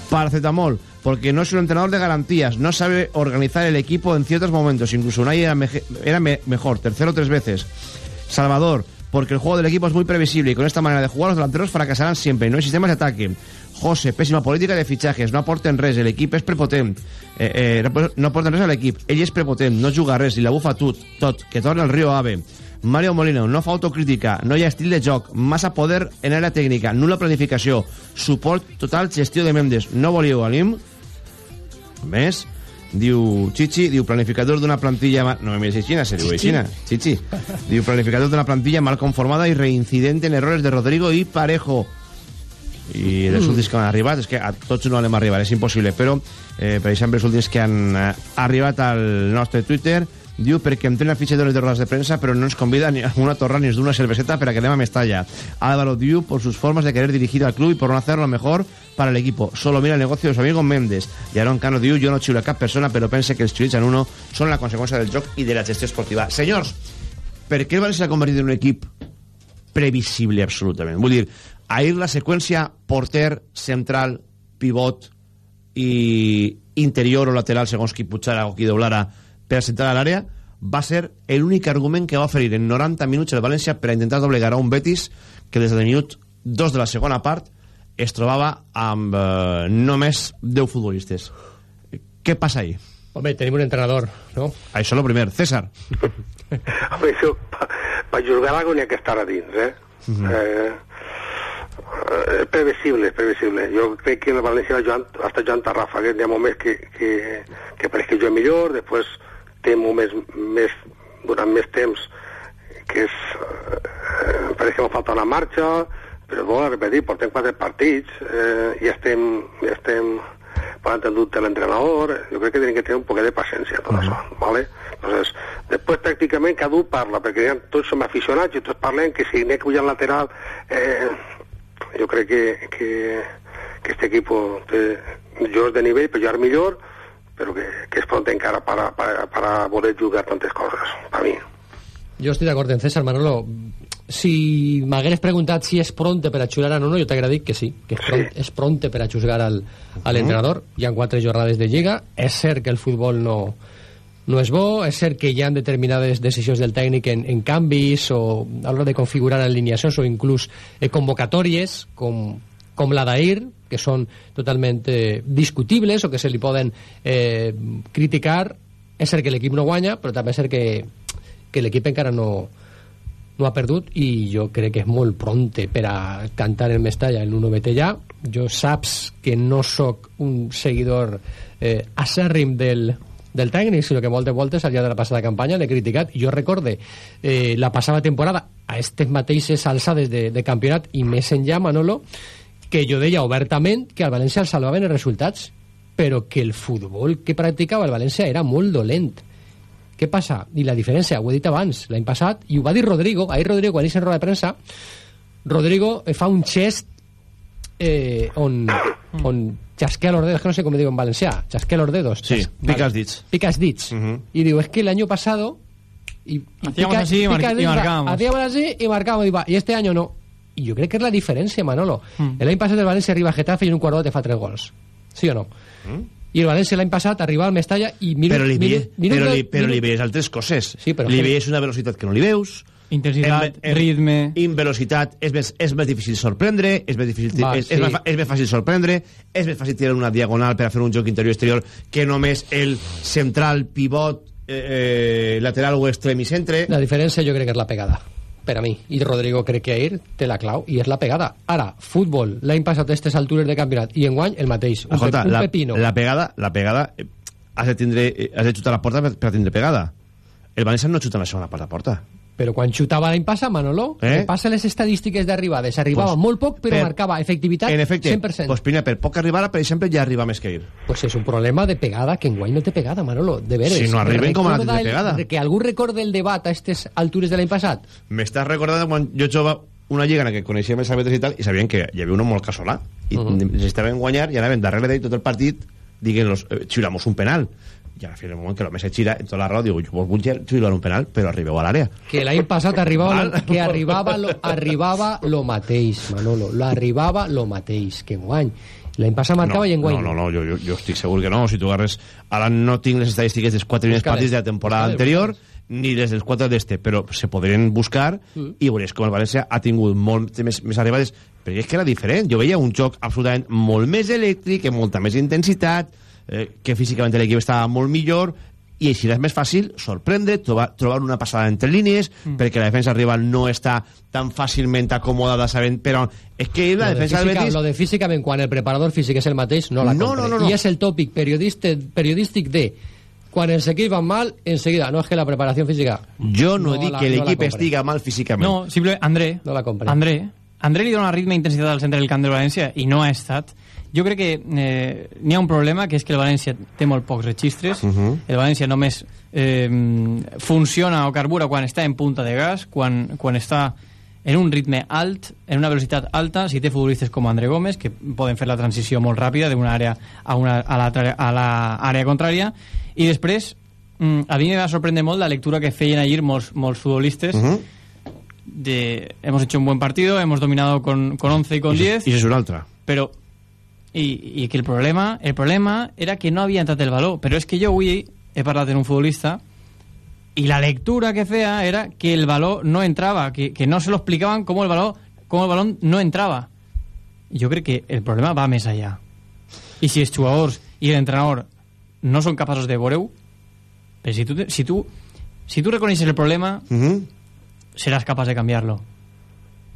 Paracetamol, porque no es un entrenador de garantías, no sabe organizar el equipo en ciertos momentos. Incluso Unai era, era me- mejor, tercero tres veces. Salvador, porque el juego del equipo es muy previsible y con esta manera de jugar los delanteros fracasarán siempre. No hay sistemas de ataque. José, pésima política de fichajes, no aporten res, el equip és prepotent. Eh, eh, no- aporten res a l'equip, ell és prepotent, no juga res, i la bufa tot, tot, que torna el Río Ave. Mario Molino, no fa autocrítica, no hi ha estil de joc, massa poder en àrea tècnica, nula planificació, suport total, gestió de Mendes, no volíeu a l'IM? Més, diu Chichi, diu planificador d'una plantilla... No me mires aixina, se diu aixina. Chichi. Diu planificador d'una plantilla mal conformada i reincidente en errores de Rodrigo i Parejo. I Mm. últims que han arribat, és que a tots no anem a arribar, és impossible, però, eh, per exemple, els últims que han eh, arribat al nostre Twitter, diu perquè entrena fitxadores de rodes de premsa però no ens convida ni a una torra ni ens d'una cerveseta para que anem a Mestalla. Álvaro diu por sus formas de querer dirigir al club y por no hacer lo mejor para el equipo. Solo mira el negocio de su amigo Méndez. Y Aaron Cano diu jo no xiulo a cap persona però pense que els xiulits en uno són la conseqüència del joc i de la gestió esportiva. Senyors, per què el València s'ha convertit en un equip previsible absolutament? Vull dir, ahir la seqüència porter, central, pivot i interior o lateral, segons qui putxara o qui doblara per centrar a l'àrea, va ser l'únic argument que va oferir en 90 minuts el València per a intentar doblegar a un Betis que des del minut 2 de la segona part es trobava amb eh, només 10 futbolistes. Què passa ahí? Home, tenim un entrenador, no? Això lo primer. César. [laughs] Home, això, per pa jugar alguna n'hi ha que estar a dins, eh? Mhm. eh és previsible, és previsible. Jo crec que el València va jugant, estat jugant a Rafa, que hi ha moments que, que, que pareix que juga millor, després té moments més, durant més temps que és, eh, pareix que ens falta una marxa, però vol repetir, portem quatre partits eh, i estem, i estem posant en dubte l'entrenador, jo crec que tenim que tenir un poquet de paciència tot això, ¿vale? Entonces, després pràcticament cadascú parla, perquè ja tots som aficionats i tots parlem que si que pujar lateral, eh, jo crec que, que, que este equipo té jugadors de nivell per jugar millor, però que, que és pront encara per a, per, a, per a voler jugar tantes coses, per mi. Jo estic d'acord en César, Manolo. Si m'hagués preguntat si és pronte per a xugar o no, jo t'agrada que sí, que és, pront, és pronte per a xusgar al, a l'entrenador. Hi ha quatre jornades de Lliga. És cert que el futbol no, no és bo, és cert que hi ha determinades decisions del tècnic en, en canvis o a l'hora de configurar alineacions o inclús eh, convocatòries com, com la d'ahir, que són totalment eh, discutibles o que se li poden eh, criticar. És cert que l'equip no guanya, però també és cert que, que l'equip encara no, no ha perdut i jo crec que és molt pronte per a cantar en Mestalla en un novete ja. Jo saps que no sóc un seguidor eh, acèrrim del, del tècnic, sinó que moltes voltes al llarg de la passada campanya l'he criticat. Jo recorde eh, la passada temporada a aquestes mateixes alçades de, de campionat i més enllà, Manolo, que jo deia obertament que al València el salvaven els resultats, però que el futbol que practicava el València era molt dolent. Què passa? I la diferència, ho he dit abans, l'any passat, i ho va dir Rodrigo, ahir Rodrigo, quan és en roda de premsa, Rodrigo eh, fa un gest eh, on, [coughs] on xasquea los dedos, que no sé com digo en valencià, xasquea los dedos. Sí, Xas- pica els dits. Pica els dits. Y digo, es que el año pasado... Y, y Hacíamos así y mar- marcábamos. Hacíamos así y marcábamos. Y, va, y este año no. Y yo creo que es la diferencia, Manolo. El año pasado el Valencia arriba a Getafe y en un cuadro te fa tres gols. ¿Sí o no? I el València l'any passat arribava al Mestalla i minut, però li, minut, ve, minut, però li, però minut- li veies altres coses. Sí, però li que- veies una velocitat que no li veus. Intensitat, ritme... En velocitat és més, és més difícil sorprendre, és més, difícil, Va, és, sí. és, més, és més fàcil sorprendre, és més fàcil tirar una diagonal per a fer un joc interior-exterior que només el central, pivot, eh, eh, lateral o extrem i centre. La diferència jo crec que és la pegada per a mi, i Rodrigo crec que ahir té la clau, i és la pegada. Ara, futbol, l'any passat a aquestes altures de campionat, i enguany el mateix, un, Escolta, pe un la, pepino. la pegada, la pegada eh, has de, tindre, eh, has de xutar la porta per, per tindre pegada. El València no xuta en la segona part de porta. Però quan xutava l'any passat, Manolo, Eh? eh? passa les estadístiques d'arribades. Arribava Pues, molt poc, però per- marcava efectivitat En efecte, 100%. pues, primer, per poc que arribara, per exemple, ja arriba més que ir. Pues és un problema de pegada que enguany no té pegada, Manolo, de veres. Si no arriben, com ha de Recorda tindre el- pegada? Que algú recorde el debat a aquestes altures de l'any passat? M'estàs recordant quan jo jugava una lliga en la que coneixíem els àrbitres i tal, i sabien que hi havia un molt casolà, i uh -huh. necessitaven guanyar, i anaven darrere d'ell tot el partit, diguent-los, eh, xuramos un penal. I al final, el moment que l'home se xira, en tota la roda, diu, jo vull xiular un penal, però arribeu a l'àrea. Que l'any passat arribava, lo, que arribava lo, arribava lo mateix, Manolo. Lo arribava lo mateix que enguany. L'any passat marcava no, i enguany. No, no, no, jo, jo, jo estic segur que no. Si tu agarres... Ara no tinc les estadístiques dels quatre primers partits de la temporada Busca-les, anterior, ni les dels quatre d'este, però se podrien buscar Mm. i veuràs com el València ha tingut molt més, més arribades, perquè és que era diferent. Jo veia un joc absolutament molt més elèctric, amb molta més intensitat, eh, que físicament l'equip estava molt millor, i així és més fàcil sorprendre, trobar, trobar una passada entre línies, Mm. perquè la defensa rival no està tan fàcilment acomodada sabent, però és que la Lo de, defensa del física, Betis lo de físicament, quan el preparador físic és el mateix, no la No, compre. no, no, no. I és el tòpic periodista, periodístic de quan els equips van mal, enseguida, no és que la preparació física... Jo no, No dic la- que no l'equip compre. estiga mal físicament. No, simplement, André, No la compre. André, André li dona ritme i intensitat al centre del camp del València i no ha estat. Jo crec que eh, n'hi ha un problema, que és que el València té molt pocs registres. Uh -huh. El València només eh, funciona o carbura quan està en punta de gas, quan, quan està en un ritme alt, en una velocitat alta, si té futbolistes com André Gómez, que poden fer la transició molt ràpida d'una àrea a, una, a l'àrea contrària, i després mm, a mi me va sorprendre molt la lectura que feien ahir molts, molts futbolistes Uh -huh. de hemos hecho un buen partido, hemos dominado con, con 11 y con 10, I això és una altra. pero y, y que el problema, el problema era que no havia entrat el valor, però és que jo avui he parlat amb un futbolista i la lectura que feia era que el valor no entrava, que, que no se lo explicaban cómo el valor, cómo el balón no entrava. I jo crec que el problema va més allà. I si els jugadors i l'entrenador no són capaços de veure-ho, però si tu, si tu, si tu reconeixes el problema, seràs capaç de canviar-lo.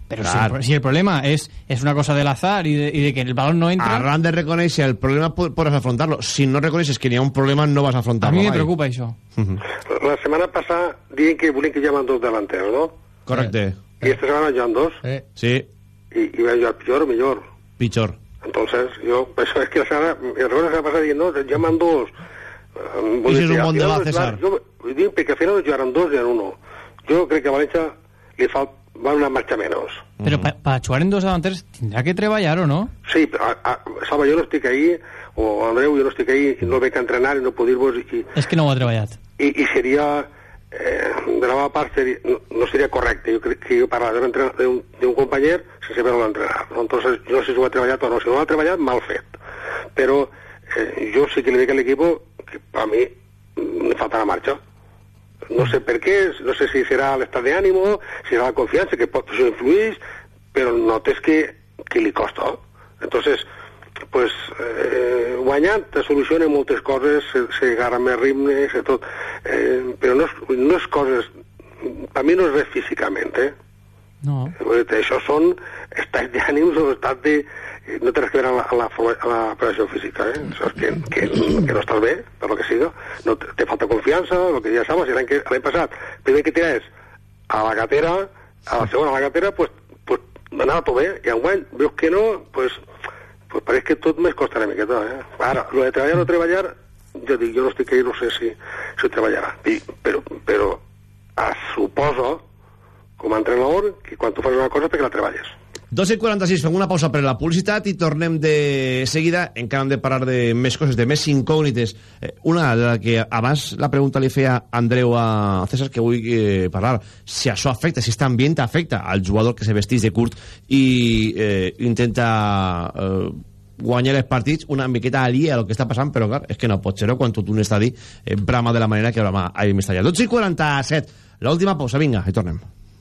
Però si el, si problema és, és una cosa del azar i de, i de que el balón no entra, Arran de reconèixer el problema po- podràs afrontar-lo. Si no reconeixes que hi ha un problema, no vas a a afrontar-lo mi me mai. preocupa això. La semana pasada dije que volien que llaman dos delanteros, ¿no? Correcte. Y esta semana llevan dos. Sí, Y iba yo al peor o mejor. pitjor. Entonces, yo, pues [laughs] es que la semana, el recuerdo la semana pasada dije, no, llaman dos. Eh, I si és un al bon final, debat, César. Jo, dic, perquè al final jugaran dos i en uno. Jo crec que a València li fa, va una marxa menys. Però per pa jugar en dos davanters tindrà que treballar o no? Sí, a, a, Salva, jo no estic ahí, o Andreu, jo no estic ahí, i no veig entrenar i no puc dir-vos, i, És que no ho ha treballat. i, i seria, eh, de la meva part, seria, no, no seria correcte. Jo crec que jo parlar d'un entrenador- d'un d'un company sense haver-lo entrenar. Entonces, jo no sé si ho ha treballat o no. Si no ho ha treballat, mal fet. Però eh, jo sí que li dic a l'equip que a mi mm, li falta la marxa. No sé per què, no sé si serà l'estat d'ànimo, si serà la confiança, que pot això influeix, però notes que, que li costa. Entonces, pues, eh, guanyant te soluciona moltes coses, se, se agarra més ritme, se tot, eh, però no és, no és coses, per mi no és res físicament, eh? No. Això són estats d'ànims o estats de... No té res que veure amb la, la, la operació física, eh? És que, que, que no estàs bé, per lo que siga. No te falta confiança, el que ja saps, si l'any passat, primer que tiraves a la gatera, a la segona a la gatera, pues, pues anava tot bé, i enguany veus que no, pues, pues pareix que tot més costa una miqueta, eh? Ara, lo de treballar o no treballar, jo dic, jo no estic ahí, no sé si, si treballarà, I, però, però suposo, com a entrenador, que quan tu fas una cosa perquè la treballes. 2 i 46, fem una pausa per la publicitat i tornem de seguida. Encara hem de parlar de més coses, de més incògnites. Eh, Una de la que abans la pregunta li feia Andreu a César, que vull eh, parlar. Si això afecta, si aquest ambient afecta al jugador que se vesteix de curt i eh, intenta eh, guanyar els partits una miqueta alia a lo que està passant, però clar, és que no pot ser-ho quan tot un estadi eh, brama de la manera que brama ahí Mestalla. 12 i 47, l'última pausa, vinga, i tornem.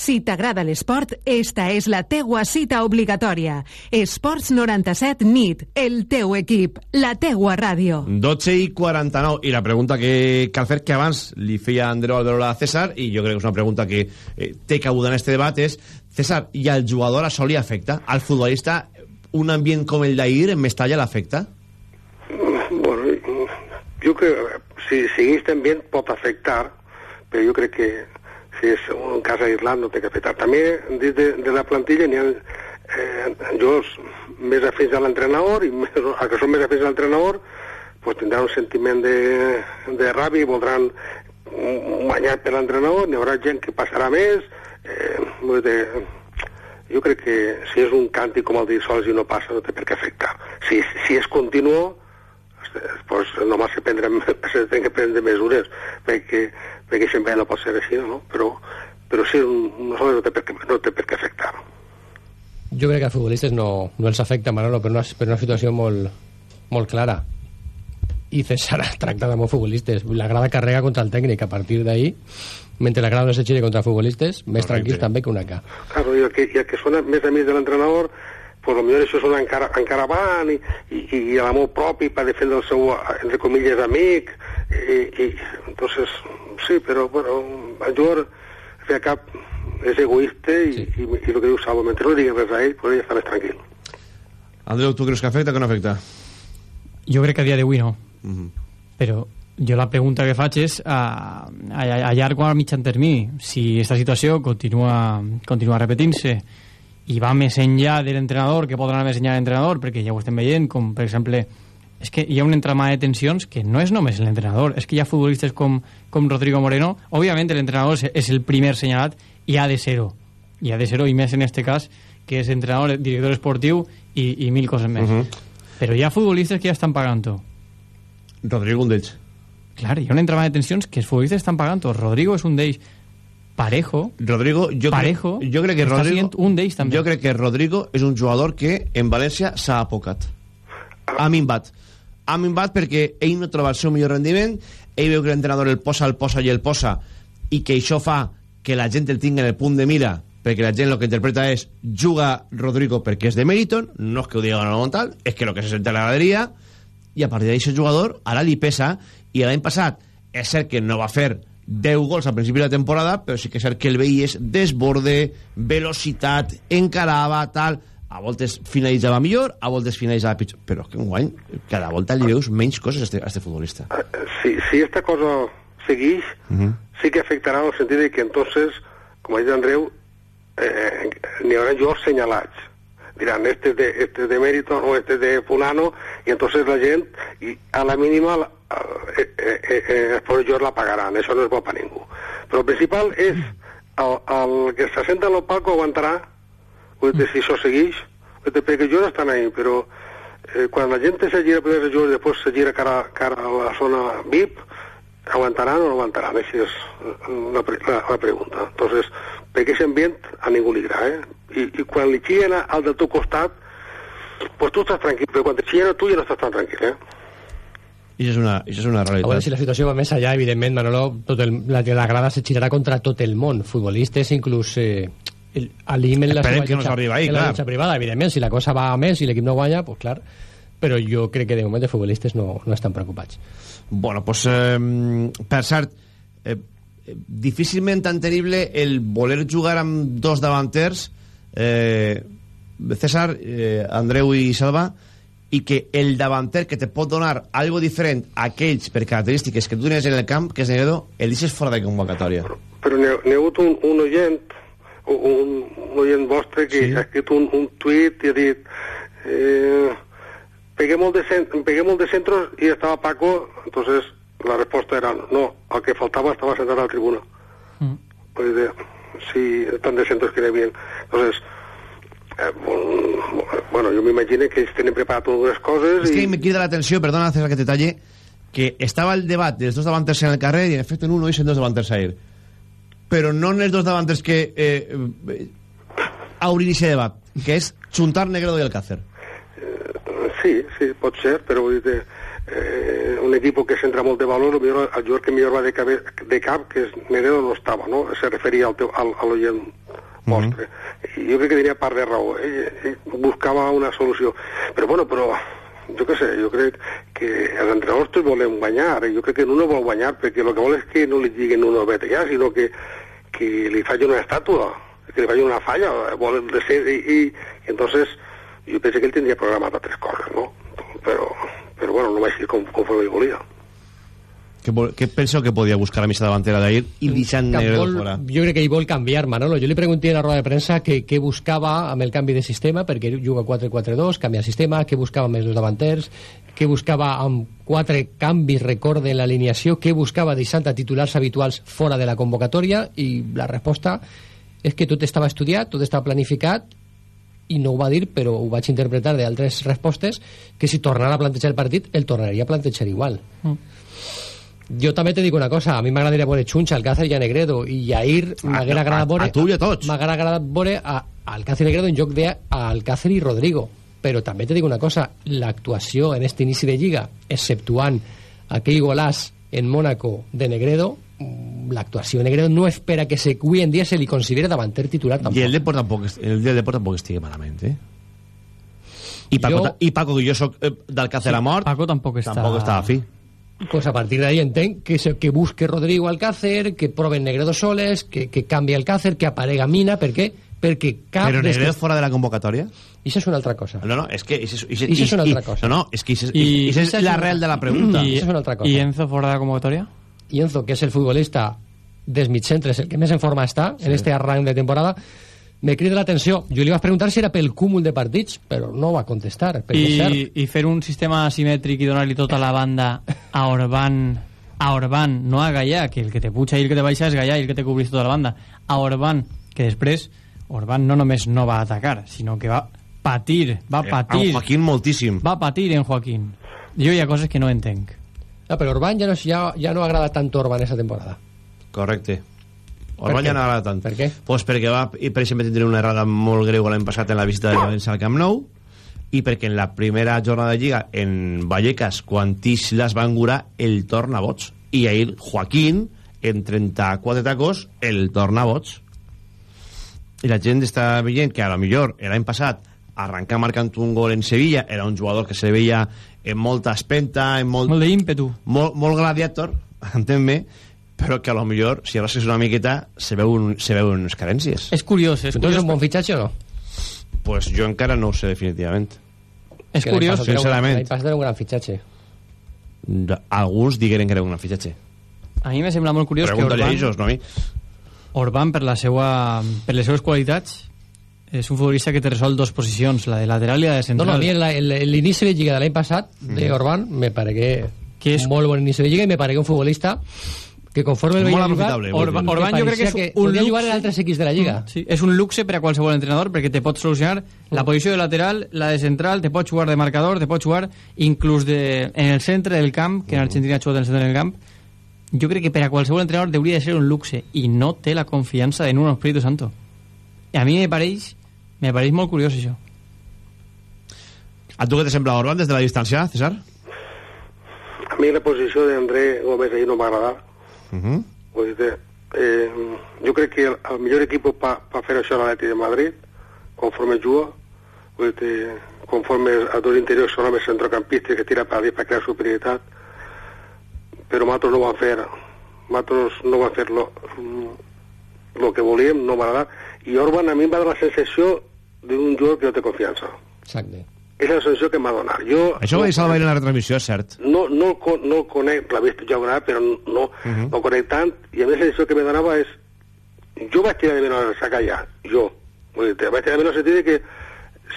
Si t'agrada l'esport, esta és la teua cita obligatòria. Esports 97 NIT, el teu equip, la teua ràdio. 12 i 49. I la pregunta que cal fer, que abans li feia Andreu Alberola a César, i jo crec que és una pregunta que eh, té cabuda en este debat, és, César, i al jugador això li afecta? Al futbolista un ambient com el d'ahir en Mestalla l'afecta? Bueno, jo crec si segueix ambient pot afectar, però jo crec que si és un cas aïllat no té que afectar. També dins de, de la plantilla n'hi ha eh, jugadors més afins a l'entrenador i més, els que són més afins a l'entrenador pues, tindran un sentiment de, de ràbia i voldran guanyar per l'entrenador, n'hi haurà gent que passarà més, eh, dir, jo crec que si és un càntic com el de Sols i no passa, no té per què afectar. Si, si és continuo, pues només se, prendrem, [laughs] se tenen que prendre mesures perquè, perquè sempre no pot ser així, no? Però, però sí, no, no, té per què, no té per què afectar. Jo crec que als futbolistes no, no els afecta, Manolo, per una, per una situació molt, molt clara. I César [laughs] ha tractat amb els futbolistes. La grada carrega contra el tècnic. A partir d'ahir, mentre la grada no gire contra futbolistes, més tranquils també que una K. Claro, i el que, i el que són més amics de l'entrenador, pues potser això són encara, encara van i, i, i l'amor propi per defendre el seu, entre comilles, amic. I, i, entonces, sí, però, bueno, el jugador, al fi i al cap, és egoista i, sí. i, i el que diu Salvo, mentre no digui res a ell, pues ell està més tranquil. Andreu, tu creus que afecta o que no afecta? Jo crec que a dia d'avui no. Mm -hmm. Però jo la pregunta que faig és a, a, a llarg o a mitjan termini si aquesta situació continua, continua repetint-se i va més enllà de l'entrenador que pot anar més enllà de l'entrenador perquè ja ho estem veient com per exemple és que hi ha un entramat de tensions que no és només l'entrenador. És que hi ha futbolistes com, com Rodrigo Moreno. Òbviament l'entrenador és, el primer senyalat i ha de ser-ho. I ha de ser-ho i més en este cas que és entrenador, director esportiu i, i mil coses més. Mhm. però hi ha futbolistes que ja estan pagant-ho. Rodrigo, un d'ells. Clar, hi ha un entramat de tensions que els futbolistes estan pagant-ho. Rodrigo és un d'ells Parejo. Rodrigo, jo, Parejo. crec, jo crec que Rodrigo, un d'ells també. jo crec que Rodrigo és un jugador que en València s'ha apocat. Ha minvat. Ha minvat perquè ell no troba el seu millor rendiment, ell veu que l'entrenador el posa, el posa i el posa, i que això fa que la gent el tingui en el punt de mira, perquè la gent el que interpreta és juga Rodrigo perquè és de Meriton, no és que ho digui una tal, és que el que se sent a la graderia, i a partir d'aquest jugador ara li pesa, i l'any passat és cert que no va fer 10 gols al principi de la temporada, però sí que és cert que el veies desborde, velocitat, encarava, tal... A voltes finalitzava millor, a voltes finalitzava pitjor. Però que enguany, cada volta li veus menys coses a este, a este futbolista. Si, si esta cosa segueix, Uh -huh. sí que afectarà en el sentit de que entonces, com ha dit Andreu, eh, n'hi haurà jugadors senyalats. Diran, este es de, este es de mérito o este es de fulano, i entonces la gent, i a la mínima, la- eh, eh, eh, eh, els pobres jugadors la pagaran, això no és bo per ningú. Però el principal és el, el que s'assenta en el palco aguantarà, vull dir, si això segueix, vull dir, perquè jugadors estan ahí, però eh, quan la gent se gira primero els jugadors i després se gira cara, cara a la zona VIP, aguantaran o no aguantaran? Així és eh, la, pre- la, la pregunta. Entonces, perquè aquest ambient a ningú li agrada, eh? I, i quan li xillen al del teu costat, pues tu estàs tranquil, però quan te xillen a tu ja no estás tan tranquil, eh? I això és una, això és una A veure, realitat. si la situació va més allà, evidentment, Manolo, tot el, la, la grada se girarà contra tot el món, futbolistes, inclús eh, alimen la Esperem seva que no s'arriba ahí, en la lluita privada, evidentment, si la cosa va a més i l'equip no guanya, pues clar, però jo crec que de moment els futbolistes no, no estan preocupats. Bueno, pues, eh, per cert, eh, difícilment entenible el voler jugar amb dos davanters, eh, César, eh, Andreu i Salva, i que el davanter que te pot donar algo diferent a aquells per característiques que tu tenies en el camp, que és Negredo, el deixes fora de convocatòria. Però n'hi ha, ha hagut un, un oient, un, un oient vostre que sí. ha escrit un, un tuit i ha dit eh, pegué, molt de cent, pegué molt de centros i estava Paco, entonces la resposta era no, el que faltava estava sentat a la tribuna. Mm. Pues de, sí, tant de centros que n'hi havia. Entonces, eh, bueno, jo m'imagino que ells tenen preparat algunes coses És i... que me crida l'atenció, perdona César que te talle, que estava el debat dels dos davanters en el carrer i en efecte en uno dicen dos davanters a ir. Però no en els dos davanters que eh, eh, obrir aquest debat, que és juntar Negredo i Alcácer. Sí, sí, pot ser, però vull dir, eh, un equip que centra molt de valor, el, millor, el jugador que millor va de, cabe, de cap, que és Negredo, no estava, no? Se referia al, teu, al, a l'oient vostre. I jo crec que tenia part de raó. Ell, ell buscava una solució. Però, bueno, però, jo què sé, jo crec que els entrenadors tots volem guanyar. Jo crec que no vol guanyar perquè el que vol és que no li diguin uno vete ja, sinó que, que li faci una estàtua, que li faci una falla, vol de ser, i, i, i entonces jo penso que ell tindria programat altres coses, no? Però, però bueno, no va ser com, conforme ell volia. Què, vol, què penseu que podia buscar a missa davantera d'ahir i deixant Que Negredo vol- fora? Jo crec que ell vol canviar, Manolo. Jo li pregunté a la roda de premsa què, què buscava amb el canvi de sistema, perquè ell juga 4-4-2, canvia sistema, què buscava amb els dos davanters, què buscava amb quatre canvis, recorde, en l'alineació, què buscava deixant a titulars habituals fora de la convocatòria, i la resposta és que tot estava estudiat, tot estava planificat, i no ho va dir, però ho vaig interpretar d'altres respostes, que si tornara a plantejar el partit, el tornaria a plantejar igual. Mm. Jo també te dic una cosa, a mi m'agradaria veure Xunxa, Alcácer i a Negredo, i Jair m'haguera agradat veure... a tu i a tots. M'haguera agradat veure a, a Alcácer i Negredo en lloc d'Alcácer i Rodrigo. Però també te dic una cosa, l'actuació en este inici de Lliga, exceptuant aquell golàs en Mónaco de Negredo, mm, l'actuació de Negredo no espera que se, avui en dia se li considere davanter titular tampoc. I el Depor tampoc, el del Depor tampoc estigui malament, eh? I Paco, Jo- i Paco que jo soc eh, d'Alcácer a mort, Paco tampoc està... tampoc estava fi. Pues a partir de ahí entenc que, se, que busque Rodrigo Alcácer, que proven Negredo soles, que, que canvi Alcácer, que aparega Mina, per què? Perquè cap... Però Negredo fora de la convocatòria? I això és una altra cosa. No, no, és que... Això, és una altra cosa. No, no, és que això és, l'arrel de la pregunta. [clears throat] I, és una altra cosa. I Enzo fora de la convocatòria? I Enzo, que és el futbolista dels mitcentres, el que més en forma està sí. en este arranc de temporada, me crida l'atenció. Jo li vaig preguntar si era pel cúmul de partits, però no va contestar, és cert. I, i fer un sistema asimètric i donar-li tota la banda a Orban a Orban, no a Gallà que el que te puja i el que te baixa és Gallà i el que te cobrís tota la banda a Orban, que després Orban no només no va atacar, sinó que va patir, va Eh, patir amb Joaquín moltíssim. va patir en Joaquín jo hi ha coses que no entenc Ah, però Orban ja no, ja, ja no agrada tanto Orban esa temporada. Correcte. Per no agrada tant. Per què? Pues perquè va, i per exemple, tindre una errada molt greu l'any passat en la visita de València al Camp Nou i perquè en la primera jornada de Lliga en Vallecas, quan Tix les va engurar, el torna a boig. I ahir Joaquín, en 34 tacos, el torna a boig. I la gent està veient que a lo millor l'any passat arrencar marcant un gol en Sevilla era un jugador que se veia en molta espenta, en molt... Molt d'ímpetu. Molt, molt gladiator, [laughs] entén-me, però que a lo millor, si arrasques una miqueta, se veuen, se veuen unes carències. és curiós, és Entonces, curiós, un bon fitxatge o no? Pues jo encara no ho sé definitivament. és Que l'any curiós passat era un- sincerament. L'any passat era un gran fitxatge. Alguns digueren que era un fitxatge. a mi me sembla molt curiós que Pregunta-li a Orban, ells, no a mi. Orban per, la seua, per les seues qualitats és un futbolista que te resol dos posicions la de lateral i la de No, central no, a mi el- el- l'inici de Lliga de l'any passat de Orban me paregué Que és- un molt bon inici de Lliga i me paregué un futbolista que conforme el veia jugar aprofitable, Orban, Orban jo crec que és que un podia jugar en luxe. altres equips de la Lliga. Sí, és un luxe per a qualsevol entrenador perquè te pot solucionar la posició de lateral, la de central, te pot jugar de marcador, te pot jugar inclús de, en el centre del camp, que en Argentina ha jugat en el centre del camp. Jo crec que per a qualsevol entrenador hauria de ser un luxe i no té la confiança en un Espíritu Santo. I a mi me pareix, me pareix molt curiós això. A tu què te sembla Orban des de la distància, César? A mi la posició d'André Gómez ahir no m'ha agradat. Uh -huh. Vull dir, eh, jo crec que el, el millor equip per pa fer això a l'Atleti de Madrid, conforme juga, vull dir, conforme els dos interiors són homes centrocampistes que tira per dins per crear superioritat, però nosaltres no ho vam fer. Nosaltres no vam fer lo, lo que volíem, no m'ha agradat. I Orban a mi em va donar la sensació d'un jugador que no té confiança. Exacte. És la sensació que em va donar. Jo, Això ho vaig salvar en la retransmissió, és cert. no, no, el no el conec, l'ha vist ja una però no, no el conec tant, i a més la sensació que me donava és jo vaig tirar de menys a Sacallà, jo vull dir, vaig tirar de menys en el sentit que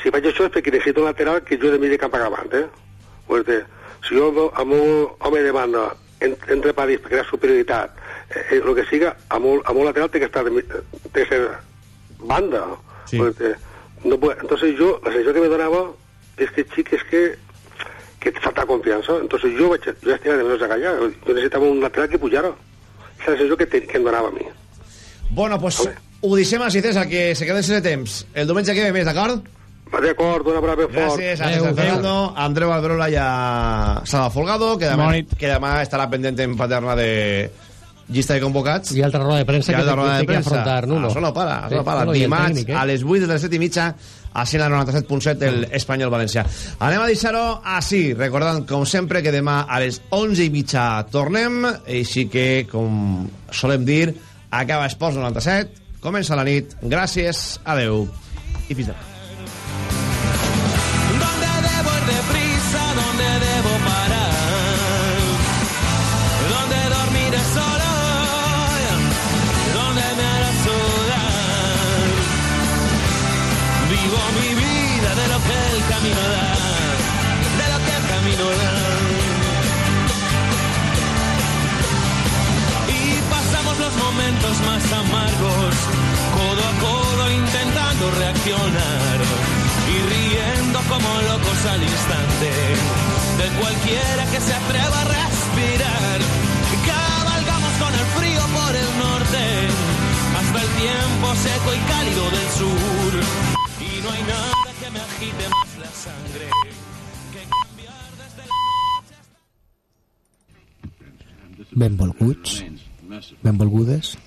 si faig això és perquè necessito un lateral que jo de mig de camp agafant, eh? Vull dir, si jo amb un home de banda en, entre padis per crear superioritat eh, el que siga, amb un, amb un lateral té que estar de, mi- té que ser banda Sí. Dir, no entonces yo la sensació que me donava que xic és que que te falta confiança. Entonces jo vaig, jo vaig tirar de menys a callar. Jo necessitava un lateral que pujara. És la sensació que, te, que em donava a mi. Bueno, pues ho deixem així, César, que se queden sense temps. El diumenge que ve més, d'acord? D'acord, una ben fort. Gràcies a César Fernando, a Andreu Alberola i a Salva Folgado, que demà, que demà estarà pendent en paterna de llista de convocats. I altra roda de premsa que altra roda de té que afrontar, Nuno. Això no para, això Sí, no para. Nuno i el Dimarts, tècnic, eh? a les 8 de les 7 i mitja, 97.7 el Espanyol Valencià. Anem a deixar-ho així, recordant, com sempre, que demà a les 11 i mitja tornem, així que, com solem dir, acaba Esports 97, comença la nit, gràcies, adeu i fins demà. Codo intentando reaccionar. como locos al instante de cualquiera que se atreva a respirar. Cabalgamos con el frío por el norte hasta el tiempo seco y cálido del sur. Y no hay nada que me agite más la sangre que cambiar desde la Benvolguts, benvolgudes,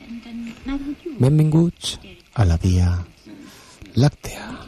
benvinguts a la Via Láctea.